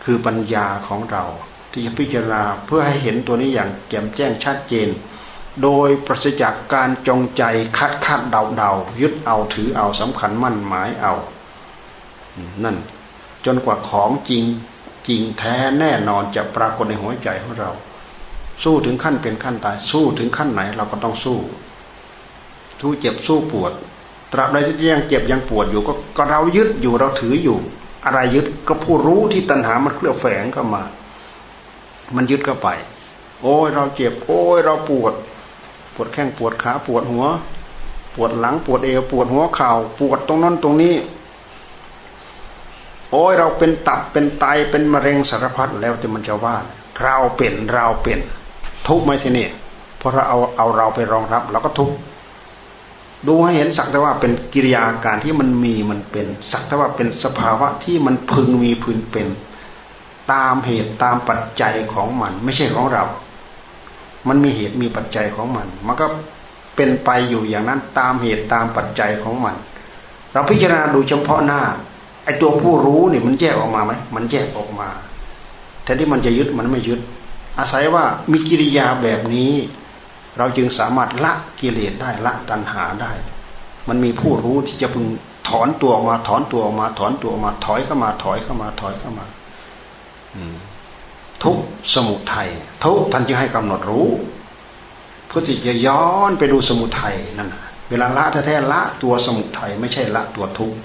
คือปัญญาของเรา ที่จะพิจารณาเพื่อให้เห็นตัวนี้อย่างแจ่มแจ้งชัดเจน โดยปราศจากการจงใจคัดคาดเดาเดายึดเอาถือเอาสำคัญมั่นหมายเอา นั่นจนกว่าของจริง จริงแท้แน่นอนจะปรากฏในหัวใจของเรา สู้ถึงขั้นเป็นขั้นตาย สู้ถึงขั้นไหนเราก็ต้องสู้สู้เจ็บสู้ปวด ตราบใดที่ยังเจ็บยังปวดอยู่ก็ก็เรายึดอยู่เราถืออยู่ อะไรยึดก็ผู้รู้ที่ตัณหามันเคลือนแฝงเข้ามา มันยึดเข้าไป โอ้ยเราเจ็บ โอ้ยเราปวด ปวดแข้งปวดขาปวดหัว ปวดหลังปวดเอวปวดหัวเข่าปวดตรงนั้นตรงนี้ โอ้ยเราเป็นตับเป็นไตเป็นมะเร็งสารพัดแล้วแต่มันจะว่า เราเป็นเราเป็น ทุกไหมทีนี่เพราะเราเอาเอาเราไปรองรับเราก็ทุกดูให้เห็นสักแต่ว่าเป็นกิริยาการที่มันมีมันเป็นสักแต่ว่าเป็นสภาวะที่มันพึงมีพึงเป็น ตามเหตุตามปัจจัยของมัน ไม่ใช่ของเรา มันมีเหตุมีปัจจัยของมัน มันก็เป็นไปอยู่อย่างนั้นตามเหตุตามปัจจัยของมัน เราพิจารณาดูเฉพาะหน้า ไอ้ตัวผู้รู้เนี่ยมันแยกออกมาไหมมันแยกออกมาแทนที่มันจะยึดมันไม่ยึด อาศัยว่ามีกิริยาแบบนี้ เราจึงสามารถละกิเลสได้ละตัณหาได้ มันมีผู้รู้ที่จะพึงถอนตัวออกมาถอนตัวออกมาถอนตัวออกมาถอยเข้ามาถอยเข้ามาถอยเข้ามาทุกสมุทัยทุกท่านจึงให้กำหนดรู้ เพื่อที่จะย้อนไปดูสมุทัยนั่นเวลาละแท้ๆละตัวสมุทัยไม่ใช่ละตัวทุกข์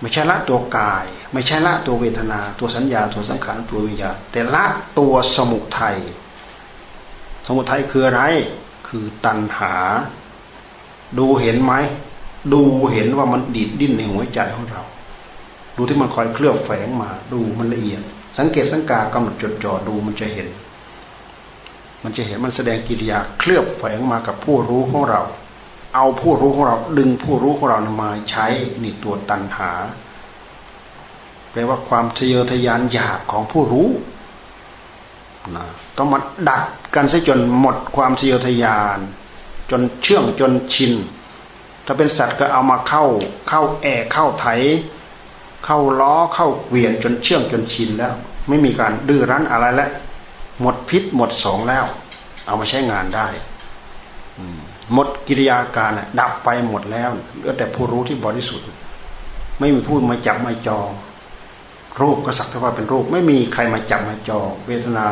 ไม่ใช่ละตัวกาย ไม่ใช่ละตัวเวทนา ตัวสัญญา ตัวสังขารตัววิญญาแต่ละตัวสมุทัยสมุทัยคืออะไร คือตัณหา ดูเห็นไหมดูเห็นว่ามันดีดดิ้นในหัวใจของเรา ดูที่มันคอยเคลือบแฝงมา ดูมันละเอียด สังเกตสังกากำหนดจดจ่อดูมันจะเห็น มันจะเห็นมันแสดงกิริยาเคลือบแฝงมากับผู้รู้ของเรา เอาผู้รู้ของเราดึงผู้รู้ของเรามาใช้นี่ตัวตัณหาแปลว่าความทะเยอทะยานอยากของผู้รู้นะต้องมาดัดกันซะจนหมดความทะเยอทะยาน จนเชื่องจนชิน ถ้าเป็นสัตว์ก็เอามาเข้า เข้าแอเข้าไถ เข้าล้อเข้าเกวียนจนเชื่องจนชินแล้ว ไม่มีการดื้อรั้นอะไรแล้วหมดพิษหมดสองแล้ว เอามาใช้งานได้ หมดกิริยาการดับไปหมดแล้วเหลือแต่ผู้รู้ที่บริสุทธิ์ ไม่มีผู้มาจับมาจองรูปก็สักแต่ว่าเป็นรูป ไม่มีใครมาจับมาจองเวทนา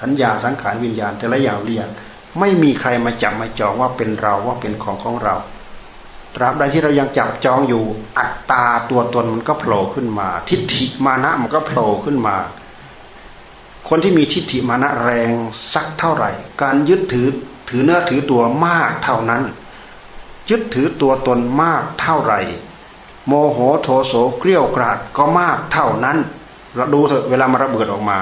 สัญญาสังขารวิญญาณ แต่ละอย่างเรียกไม่มีใครมาจับมาจองว่าเป็นเราว่าเป็นของของเรา ตราบใดที่เรายังจับจองอยู่ อัตตาตัวตนมันก็โผล่ขึ้นมา ทิฏฐิมานะมันก็โผล่ขึ้นมา คนที่มีทิฏฐิมานะแรงสักเท่าไหร่ การยึดถือ ถือเนื้อถือตัวมากเท่านั้น ยึดถือตัวตนมากเท่าไหร่ โมโหโทโสเกลี้ยกราดก็มากเท่านั้นเราดูเถอะเวลามาระเบิดออกมา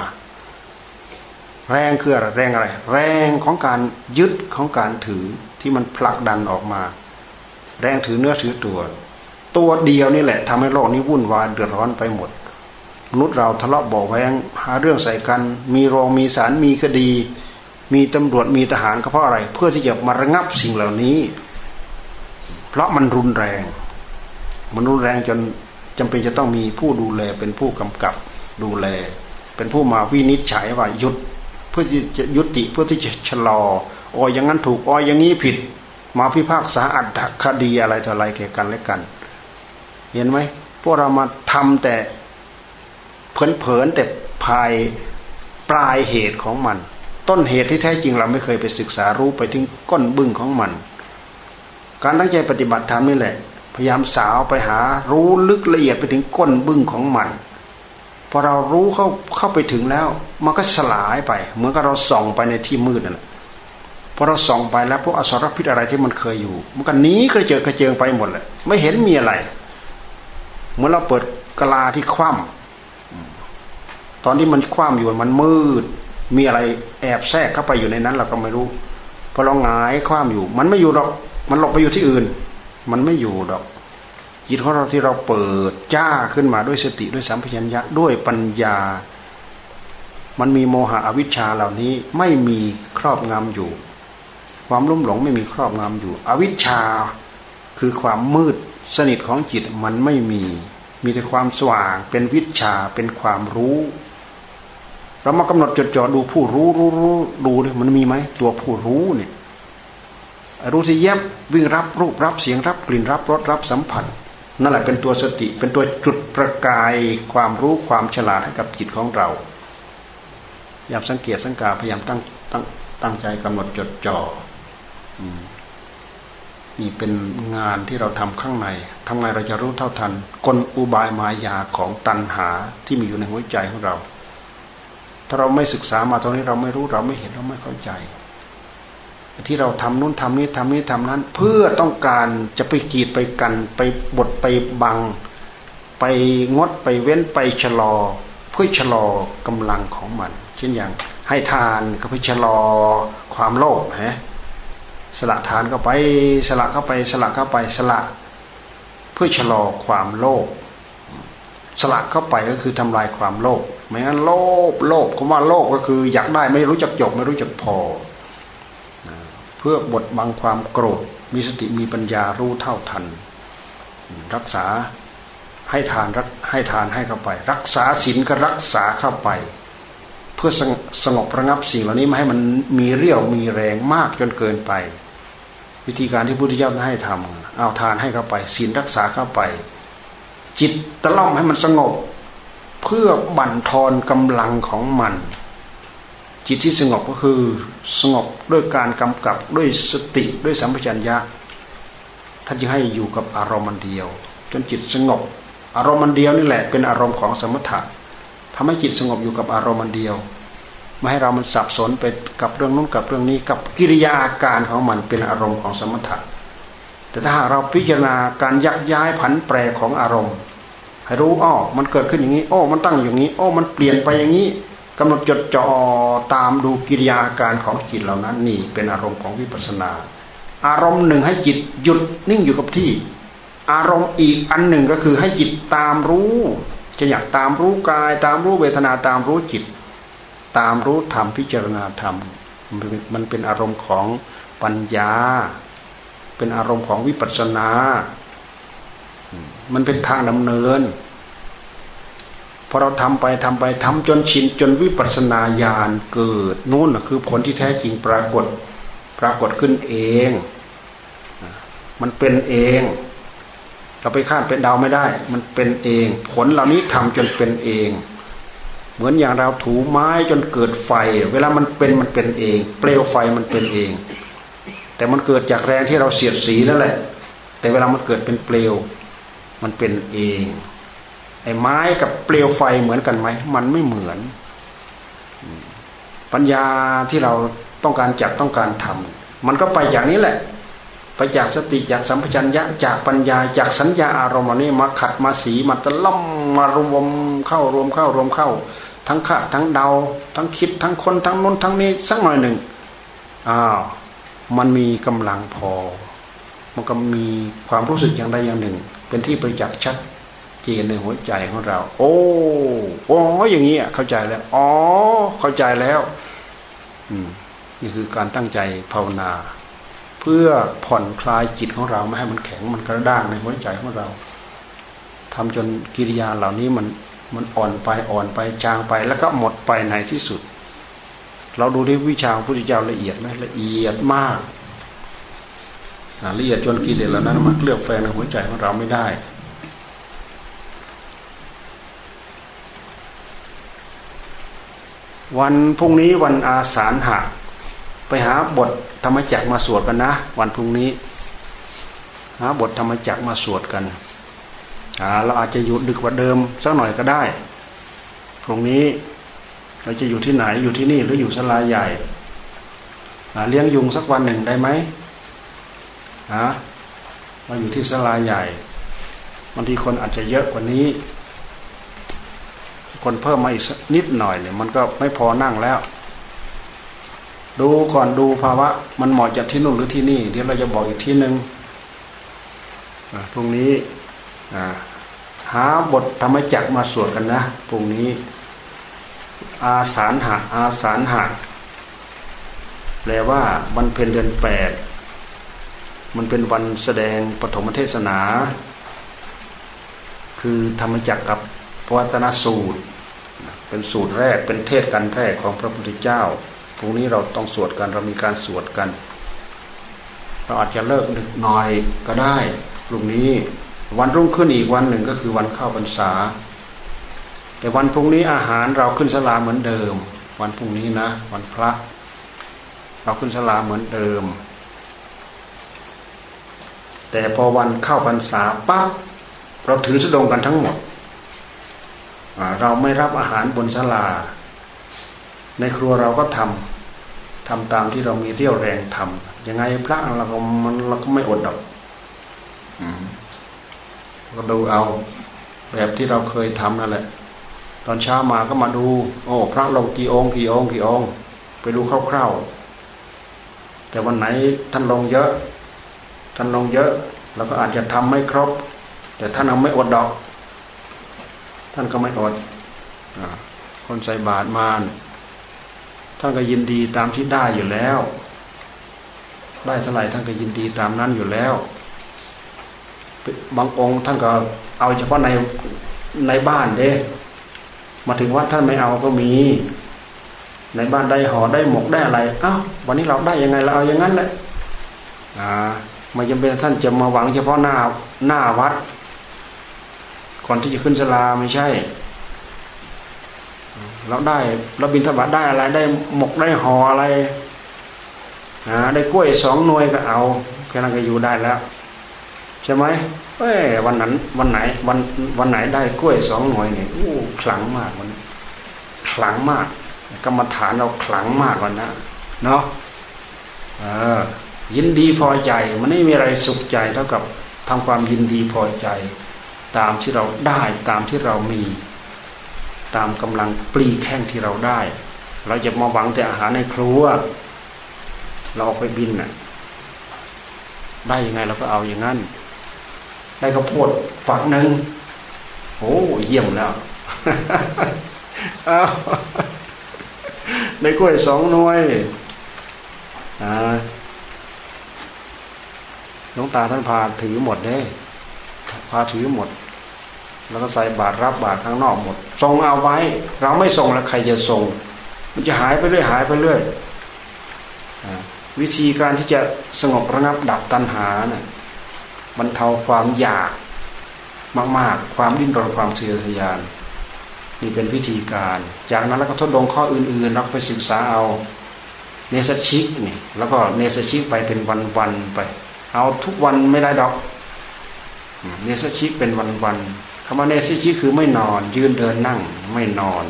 แรงคืออะไรแรงอะไร แรงของการยึดของการถือที่มันผลักดันออกมา แรงถือเนื้อถือตัว ตัวเดียวนี่แหละทำให้โลกนี้วุ่นวายเดือดร้อนไปหมดมนุษย์เราทะเลาะเบาแวงหาเรื่องใส่กัน มีรองมีสารมีคดี มีตำรวจมีทหารก็เพราะอะไร เพื่อที่จะมาระงับสิ่งเหล่านี้ เพราะมันรุนแรง มันรุนแรงจนจำเป็นจะต้องมีผู้ดูแลเป็นผู้กำกับดูแล เป็นผู้มาวินิจฉัยว่าหยุดเพื่อที่จะยุติเพื่อที่จะชะลออ๋ออย่างนั้นถูกอ๋ออย่างนี้ผิด มาพิพากษาอัตคดีอะไรต่ออะไรแก่กันและกัน เห็นไหมพวกเรามาทำแต่เผลอๆแต่ภายปลายเหตุของมัน ต้นเหตุที่แท้จริงเราไม่เคยไปศึกษารู้ไปถึงก้นบึ้งของมัน การตั้งใจปฏิบัติธรรมนี่แหละ พยายามสาวไปหารู้ลึกละเอียดไปถึงก้นบึ้งของมันพอเรารู้เข้าเข้าไปถึงแล้ว มันก็สลายไป เหมือนกับเราส่องไปในที่มืดนั่นแหละพอเราส่องไปแล้วพวกอสรพิษอะไรที่มันเคยอยู่ มันก็หนีกระเจิงกระเจิงไปหมดเลยไม่เห็นมีอะไรเมื่อเราเปิดกลาที่คว่ำตอนที่มันคว่ำอยู่มันมืด มีอะไรแอบแทรกเข้าไปอยู่ในนั้นเราก็ไม่รู้พอเราหงายคว้ามอยู่ มันไม่อยู่หรอก มันหลบไปอยู่ที่อื่น มันไม่อยู่หรอกจิตของเราที่เราเปิดจ้าขึ้นมาด้วยสติด้วยสัมผััญญะด้วยปัญญา มันมีโมหะอวิชชาเหล่านี้ไม่มีครอบงำอยู่ ความลุ่มหลงไม่มีครอบงำอยู่ อวิชชาคือความมืดสนิทของจิตมันไม่มี มีแต่ความสว่างเป็นวิชาเป็นความรู้ เรามากำหนดจดจ่อดูผู้รู้รู้รู้ดูเนี่ยมันมีไหมตัวผู้รู้เนี่ยรู้สิแยบวิ่งรับรูปรับเสียงรับกลิ่นรับรสรับสัมผัสนั่นแหละเป็นตัวสติเป็นตัวจุดประกายความรู้ความฉลาดให้กับจิตของเราพยายามสังเกตสังกาพยายามตั้งตั้งตั้งใจกำหนดจดจ่อนี่เป็นงานที่เราทำข้างในทำไงเราจะรู้เท่าทัน กลอุบายมายาของตัณหาที่มีอยู่ในหัวใจของเรา ถ้าเราไม่ศึกษามาตรงนี้เราไม่รู้เราไม่เห็นเราไม่เข้าใจ ที่เราทำนู้นทำนี้ทำนี้ทำนั้น เพื่อต้องการจะไปกีดไปกันไปบดไปบัง ไปงดไปเว้นไปชะลอ เพื่อชะลอกำลังของมัน เช่นอย่างให้ทานก็เพื่อชะลอความโลภฮะสละทานเข้าไปสละเข้าไปสละเข้าไปสละ เพื่อชะลอความโลภสละเข้าไปก็คือทำลายความโลภ ไม่งั้นโลภโลภคำว่าโลภก็คือ อยากได้ไม่รู้จักจบไม่รู้จักพอ เพื่อบดบังความโกรธ มีสติมีปัญญารู้เท่าทัน รักษาให้ทานรักให้ทานให้เข้าไป รักษาศีลก็รักษาเข้าไป เพื่อสงบระงับสิ่งเหล่านี้ไม่ให้มันมีเรี่ยวมีแรงมากจนเกินไป วิธีการที่พุทธเจ้าให้ทำเอาทานให้เข้าไปศีลรักษาเข้าไป จิตตะล่อมให้มันสงบ เพื่อบั่นทอนกำลังของมัน จิตที่สงบก็คือสงบด้วยการกำกับด้วยสติด้วยสัมปชัญญะท่านจะให้อยู่กับอารมณ์เดียว จนจิตสงบ อารมณ์เดียวนี่แหละเป็นอารมณ์ของสมถะทำให้จิตสงบอยู่กับอารมณ์เดียวไม่ให้เรามันสับสนไปกับเรื่องนู้นกับเรื่องนี้กับกิริยาอาการของมันเป็นอารมณ์ของสมถะแต่ถ้าเราพิจารณาการยักย้ายผันแปรของอารมณ์ ให้รู้อ้อมันเกิดขึ้นอย่างนี้อ้อมันตั้งอย่างนี้อ้อมันเปลี่ยนไปอย่างนี้กำหนดจดจ่อตามดูกิริยาอาการของจิตเหล่านั้นนี่เป็นอารมณ์ของวิปัสสนา อารมณ์หนึ่งให้จิตหยุดนิ่งอยู่กับที่ อารมณ์อีกอันหนึ่งก็คือให้จิตตามรู้จะอยากตามรู้กาย ตามรู้เวทนาตามรู้จิต ตามรู้ธรรมพิจารณาธรรมมันเป็นอารมณ์ของปัญญา เป็นอารมณ์ของวิปัสสนา มันเป็นทางดำเนินพอเราทำไปทำไปทำจนชินจนวิปัสสนาญาณเกิดนู่นคือผลที่แท้จริงปรากฏปรากฏขึ้นเอง มันเป็นเอง เราไปคาดเป็นดาวไม่ได้ มันเป็นเอง ผลเหล่านี้ทำจนเป็นเอง เหมือนอย่างเราถูไม้จนเกิดไฟ เวลามันเป็นมันเป็นเอง เปลวไฟมันเป็นเอง แต่มันเกิดจากแรงที่เราเสียดสีนั่นแหละ แต่เวลามันเกิดเป็นเปลว มันเป็นเองไอ้ไม้กับเปลวไฟเหมือนกันไหมมันไม่เหมือน ปัญญาที่เราต้องการจักต้องการทำมันก็ไปอย่างนี้แหละไปจากสติจากสัมปชัญญะจากปัญญาจากสัญญาอารมณ์นี้มาขัดมาสีมาตะล่อมมารวมเข้ารวมเข้ารวมเข้า ทั้งขัดทั้งเดา ทั้งคิดทั้งคนทั้งน้นทั้งนี้สักหน่อยหนึ่งอ้าวมันมีกำลังพอ มันก็มีความรู้สึกอย่างใดอย่างหนึ่ง เป็นที่ประจักษ์ชัดเจนในหัวใจของเรา โอ้โอ้อย่างนี้เข้าใจแล้ว อ๋อ เข้าใจแล้ว อืมนี่คือการตั้งใจภาวนา เพื่อผ่อนคลายจิตของเราไม่ให้มันแข็งมันกระด้างในหัวใจของเราทำจนกิริยาเหล่านี้มันมันอ่อนไปอ่อนไปจางไปแล้วก็หมดไปในที่สุด เราดูที่วิชาพระพุทธเจ้าละเอียดไหมละเอียดมาก ละเอียดจนกิเลสเหล่านั้นมันเลือกแฝงในหัวใจของเราไม่ได้ วันพรุ่งนี้วันอาสาฬหะไปหาบทธรรมจักมาสวดกันนะ วันพรุ่งนี้ หาบทธรรมจักมาสวดกันเราอาจจะอยู่ดึกกว่าเดิมสักหน่อยก็ได้ พรุ่งนี้เราจะอยู่ที่ไหนอยู่ที่นี่หรืออยู่สลาใหญ่เลี้ยงยุงสักวันหนึ่งได้ไหม ฮะเราอยู่ที่สลาใหญ่บางทีคนอาจจะเยอะกว่านี้ คนเพิ่มมาอีกนิดหน่อยเนี่ยมันก็ไม่พอนั่งแล้ว ดูก่อนดูภาวะ มันเหมาะจากที่นู่นหรือที่นี่ เดี๋ยวเราจะบอกอีกที่หนึ่งพรุ่งนี้หาบทธรรมจักมาสวดกันนะพรุ่งนี้ อาสารหะอาสารหะแปลว่าวันเพ็ญเดือนแปด มันเป็นวันแสดงปฐมเทศนา คือธรรมจักกับพวัตนสูตร เป็นสูตรแรกเป็นเทศกันแรกของพระพุทธเจ้าพรุ่งนี้เราต้องสวดกันเรามีการสวดกัน เราอาจจะเลิกดึกหน่อยก็ได้พรุ่งนี้วันรุ่งขึ้นอีกวันหนึ่งก็คือวันเข้าพรรษา แต่วันพรุ่งนี้อาหารเราขึ้นสลาเหมือนเดิม วันพรุ่งนี้นะ วันพระ เราขึ้นสลาเหมือนเดิม แต่พอวันเข้าพรรษาปั๊บเราถือสดงกันทั้งหมด เราไม่รับอาหารบนสลา ในครัวเราก็ทำทำตามที่เรามีเรี่ยวแรงทำยังไงพระเราก็มันเราก็ไม่อดดอกก็ดูเอาแบบที่เราเคยทำนั่นแหละ ตอนเช้ามาก็มาดู โอ้พระลงกี่องค์กี่องค์กี่องค์ ไปดูคร่าวๆแต่วันไหนท่านลงเยอะ ท่านลงเยอะเราก็อาจจะทำไม่ครบ แต่ท่านเอาไม่อดดอก ท่านก็ไม่อดคนใส่บาตรมาท่านก็ยินดีตามที่ได้อยู่แล้ว ได้เท่าไหร่ท่านก็ยินดีตามนั้นอยู่แล้ว บางองค์ท่านก็เอาเฉพาะในในบ้านเด้ มาถึงวัดท่านไม่เอาก็มี ในบ้านได้ห่อได้หมกได้อะไรอ้าววันนี้เราได้ยังไงเราเอาอย่างนั้นแหละอ่า ไม่จำเป็นท่านจะมาหวังเฉพาะหน้าหน้าวัด ก่อนที่จะขึ้นสลาไม่ใช่เราได้เราบินทบาทได้อะไรได้หมกได้ห่ออะไรอ่าได้กล้วยสองหน่วยก็เอาแค่นั้นก็อยู่ได้แล้ว ใช่ไหมเอ้วันนั้น วันไหน วันวันไหนได้กล้วยสองหน่วยเนี่ยโอ้ขลังมากวันขลังมากกรรมฐานเราขลังมากวันนะเนาะเออ ยินดีพอใจมันไม่มีอะไรสุขใจเท่ากับทำความยินดีพอใจ ตามที่เราได้ตามที่เรามี ตามกำลังปลีแข้งที่เราได้ เราจะมาหวังแต่อาหารในครัว เราออกไปบินน่ะได้ยังไงเราก็เอาอย่างนั้น ได้ข้าวโพดฝักหนึ่งโอ้เยี่ยมแล้วได้กล้วยสองหน่วยอ่า หลวงตาท่านพาถือหมดเด้พาถือหมด แล้วก็ใส่บาตรรับบาตรข้างนอกหมดส่งเอาไว้ เราไม่ส่งแล้วใครจะส่งมันจะหายไปเรื่อยหายไปเรื่อยวิธีการที่จะสงบระงับดับตัณหาเนะ่ยบรรเทาความอยากมาก ๆ ความดิ้นรนความเสียทยาน นี่เป็นวิธีการ จากนั้นแล้วก็ทดลองข้ออื่นๆเราไปศึกษาเอา เนสชิกนี่แล้วก็เนสชิกไปเป็นวันๆไป เอาทุกวันไม่ได้ดอกเนสชิเป็นวันๆคำว่าเนสชิคือไม่นอน ยืนเดินนั่งไม่นอน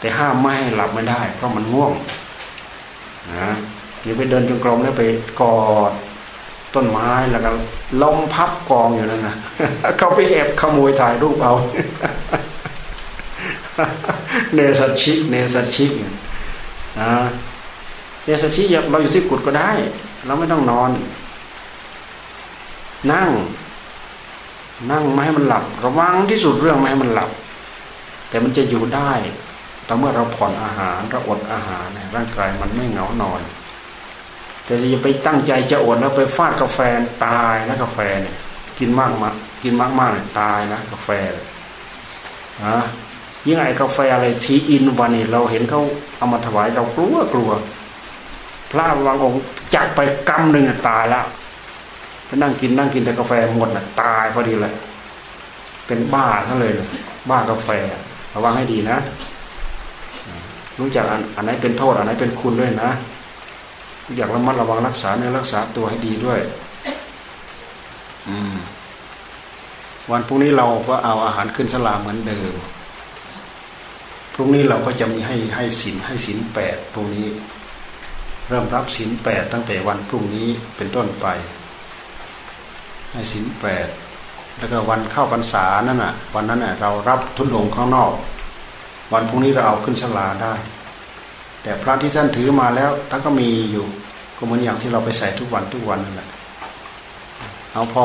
แต่ห้ามไม่ให้หลับไม่ได้ เพราะมันง่วงนะอย่าไปเดินจงกรมแล้วไปกอดต้นไม้แล้วก็ล้มพับกองอยู่นั่นนะเขาไปแอบขโมยถ่ายรูปเอาเนสชิเนสชิกนะเนสชิเราอยู่ที่กุดก็ได้ เราไม่ต้องนอน นั่ง นั่งไม่ให้มันหลับ ระวังที่สุดเรื่องไม่ให้มันหลับ แต่มันจะอยู่ได้ต่อเมื่อเราผ่อนอาหารเราอดอาหารร่างกายมันไม่เหงานอน แต่อย่าไปตั้งใจจะอดแล้วไปฟาดกาแฟตายนะกาแฟเนี่ย กินมากมากินมากมากตายนะกาแฟนะยิ่งไอ้กาแฟอะไรทีอินวันนี้เราเห็นเขาเอามาถวายเรากลัวกลัวพระวางองค์จักไปกำหนึ่งตายแล้ว ไปนั่งกินนั่งกินแต่กาแฟหมดน่ะตายพอดีเลยเป็นบ้าซะเลยบ้ากาแฟระวังให้ดีนะ รู้จักอันไหนเป็นโทษอันไหนเป็นคุณด้วยนะอยากระมัดระวังรักษาเนื้อรักษาตัวให้ดีด้วย อืมวันพรุ่งนี้เราก็เอาอาหารขึ้นสลาเหมือนเดิม พรุ่งนี้เราก็จะมีให้ให้ศีลให้ศีลแปดพรุ่งนี้ เริ่มรับศีลแปดตั้งแต่วันพรุ่งนี้เป็นต้นไป ให้ศีลแปดแล้วก็วันเข้าพรรษานั่นน่ะ วันนั้นน่ะเรารับทุนลงข้างนอก วันพรุ่งนี้เราเอาขึ้นสลาได้ แต่พระที่ท่านถือมาแล้วท่านก็มีอยู่ก็เหมือนอย่างที่เราไปใส่ทุกวันทุกวันนั่นแหละเอาพอ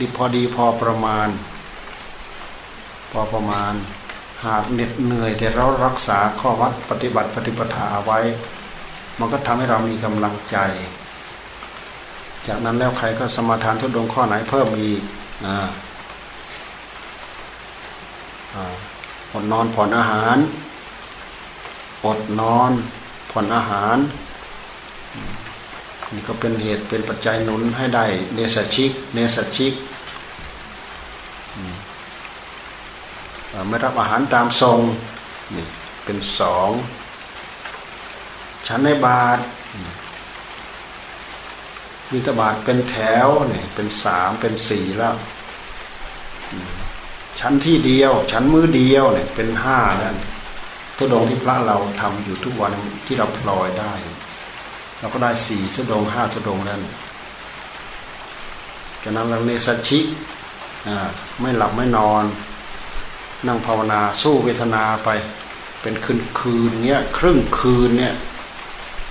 ดีพอดีพอประมาณ พอประมาณ หากเหน็ดเหนื่อย แต่เรารักษาข้อวัดปฏิบัติปฏิปทาไว้ มันก็ทำให้เรามีกำลังใจ จากนั้นแล้วใครก็สมาทานทุดงข้อไหนเพิ่มอีกอ่าอดนอนผ่อนอาหาร อดนอนผ่อนอาหาร นี่ก็เป็นเหตุเป็นปัจจัยหนุนให้ได้เนสชิก เนสชิกไม่รับอาหารตามทรงนี่เป็นสองชั้นในบาท วิตบาทเป็นแถวเนี่ยเป็นสามเป็นสี่แล้วชั้นที่เดียว ชั้นมือเดียวเนี่ยเป็นห้าแล้วทุดงที่พระเราทำอยู่ทุกวันที่เราพลอยได้ เราก็ได้สี่ทุดงห้าทุดงแล้วจากนั้นเราเนสัชิไม่หลับไม่นอน นั่งภาวนาสู้เวทนาไป เป็นคืนคืนเนี้ยครึ่งคืนเนี่ย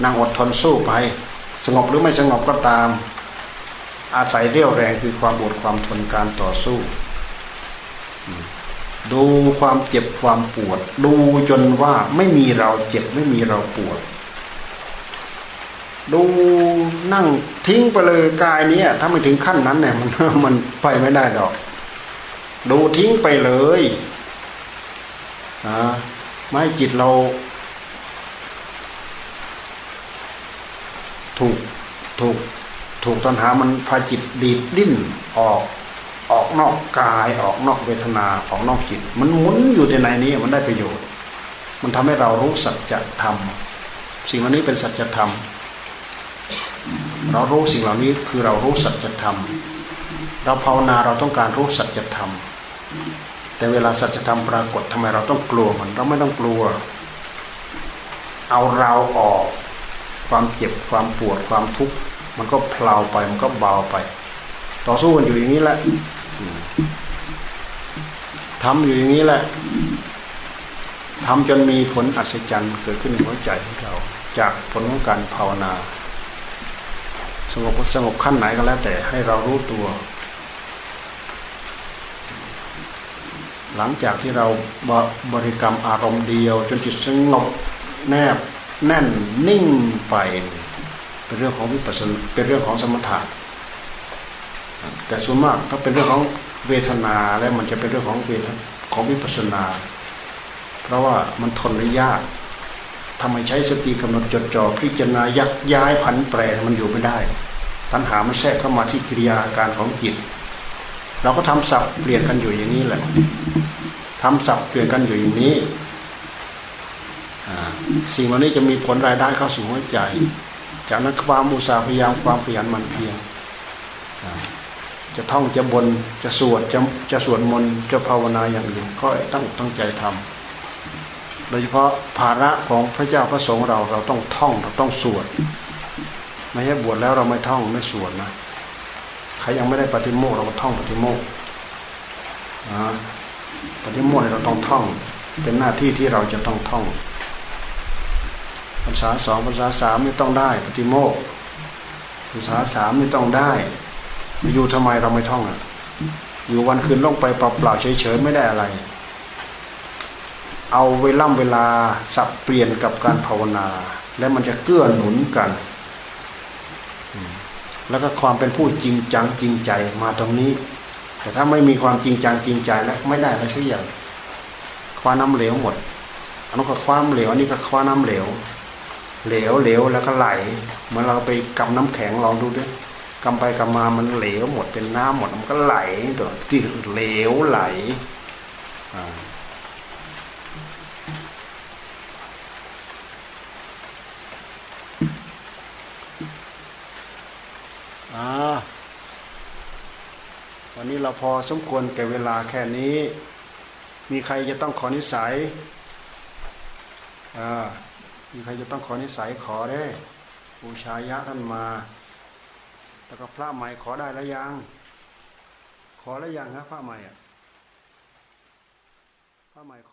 นั่งอดทนสู้ไป สงบหรือไม่สงบก็ตาม อาศัยเรี่ยวแรงคือความอดความทนการต่อสู้ ดูความเจ็บความปวด ดูจนว่าไม่มีเราเจ็บไม่มีเราปวด ดูนั่งทิ้งไปเลยกายนี้ถ้าไม่ถึงขั้นนั้นเนี่ยมันมันไปไม่ได้ดอก ดูทิ้งไปเลยอ่าไม่จิตเรา ถูกถูกถูกตัณหามันพาจิตดีดดิ้นออกออกนอกกายออกนอกเวทนาออกนอกจิต มันหมุนอยู่ในในนี้มันได้ประโยชน์ มันทำให้เรารู้สัจธรรมสิ่งเหล่านี้เป็นสัจธรรม เรารู้สิ่งเหล่านี้คือเรารู้สัจธรรม เราภาวนาเราต้องการรู้สัจธรรม แต่เวลาสัจธรรมปรากฏทำไมเราต้องกลัวมัน เราไม่ต้องกลัว เอาเราออก ความเจ็บความปวดความทุกข์มันก็เพลาไปมันก็เบาไป ต่อสู้กันอยู่อย่างนี้แหละทำอยู่อย่างนี้แหละทำจนมีผลอัศจรรย์เกิดขึ้นในหัวใจของเรา จากผลของการภาวนา สงบสงบขั้นไหนก็แล้ว แต่ให้เรารู้ตัว หลังจากที่เราบริกรรมอารมณ์เดียว จนจิตสงบแนบ น่นนิ่งไปเป็นเรื่องของวิปัสสนาเป็นเรื่องของสมถะแต่ส่วนมากถ้าเป็นเรื่องของเวทนาแล้วมันจะเป็นเรื่องของเวทของวิปัสสนา เพราะว่ามันทนได้ยากทำไมใช้สติกำหนดจดจ่อพิจารณายักย้ายผันแปรมันอยู่ไม่ได้ ตัณหามันแทรกเข้ามาที่กิริยาการของจิต เราก็ทำสับเปลี่ยนกันอยู่อย่างนี้แหละทำสับเปลี่ยนกันอยู่อย่างนี้ สิ่งเหล่านี้จะมีผลรายได้เข้าสู่หัวใจ จากนั้นความอุตสาห์พยายามความขยันมันเพียรจะท่องจะบนจะสวดจะจะสวดมนต์จะภาวนาอย่างอื่นก็ตั้งตั้งใจทำโดยเฉพาะภาระของพระเจ้าพระสงฆ์เราเราต้องท่องเราต้องสวดไม่ใช่บวชแล้วเราไม่ท่องไม่สวดนะใครยังไม่ได้ปฏิโมกเราก็ท่องปฏิโมกนะปฏิโมกเราต้องท่อง เป็นหน้าที่ที่เราจะต้องท่อง ภาษาสองภาษาสามไม่ต้องได้ ปฏิโมกภาษาสามไม่ต้องได้อยู่ทำไมเราไม่ท่องอะ อยู่วันคืนล่องไปเปล่าๆเฉยๆไม่ได้อะไร เอาเวล่ำเวลาสับเปลี่ยนกับการภาวนา และมันจะเกื้อหนุนกัน แล้วก็ความเป็นผู้จริงจังจริงใจมาตรงนี้ แต่ถ้าไม่มีความจริงจังจริงใจแล้วไม่ได้อะไรสักอย่างคว้าน้ำเหลวหมดอันนั้นก็คว้าน้ำเหลวอันนี้ก็คว้าน้ำเหลว เหลวเหลวแล้วก็ไหลเหมือนเราไปกำน้ำแข็งลองดูด้วยกำไปกำมามันเหลวหมดเป็นน้ำหมดมันก็ไหลตัวจิตเหลวไหลอ่าวันนี้เราพอสมควรแก่เวลาแค่นี้ มีใครจะต้องขอนิสัยอ่า มีใครจะต้องขอนิสัยขอได้บูชายะท่านมา แล้วก็พระใหม่ขอได้แล้วยัง ขอแล้วยังครับพระใหม่อะพระใหม่ขอ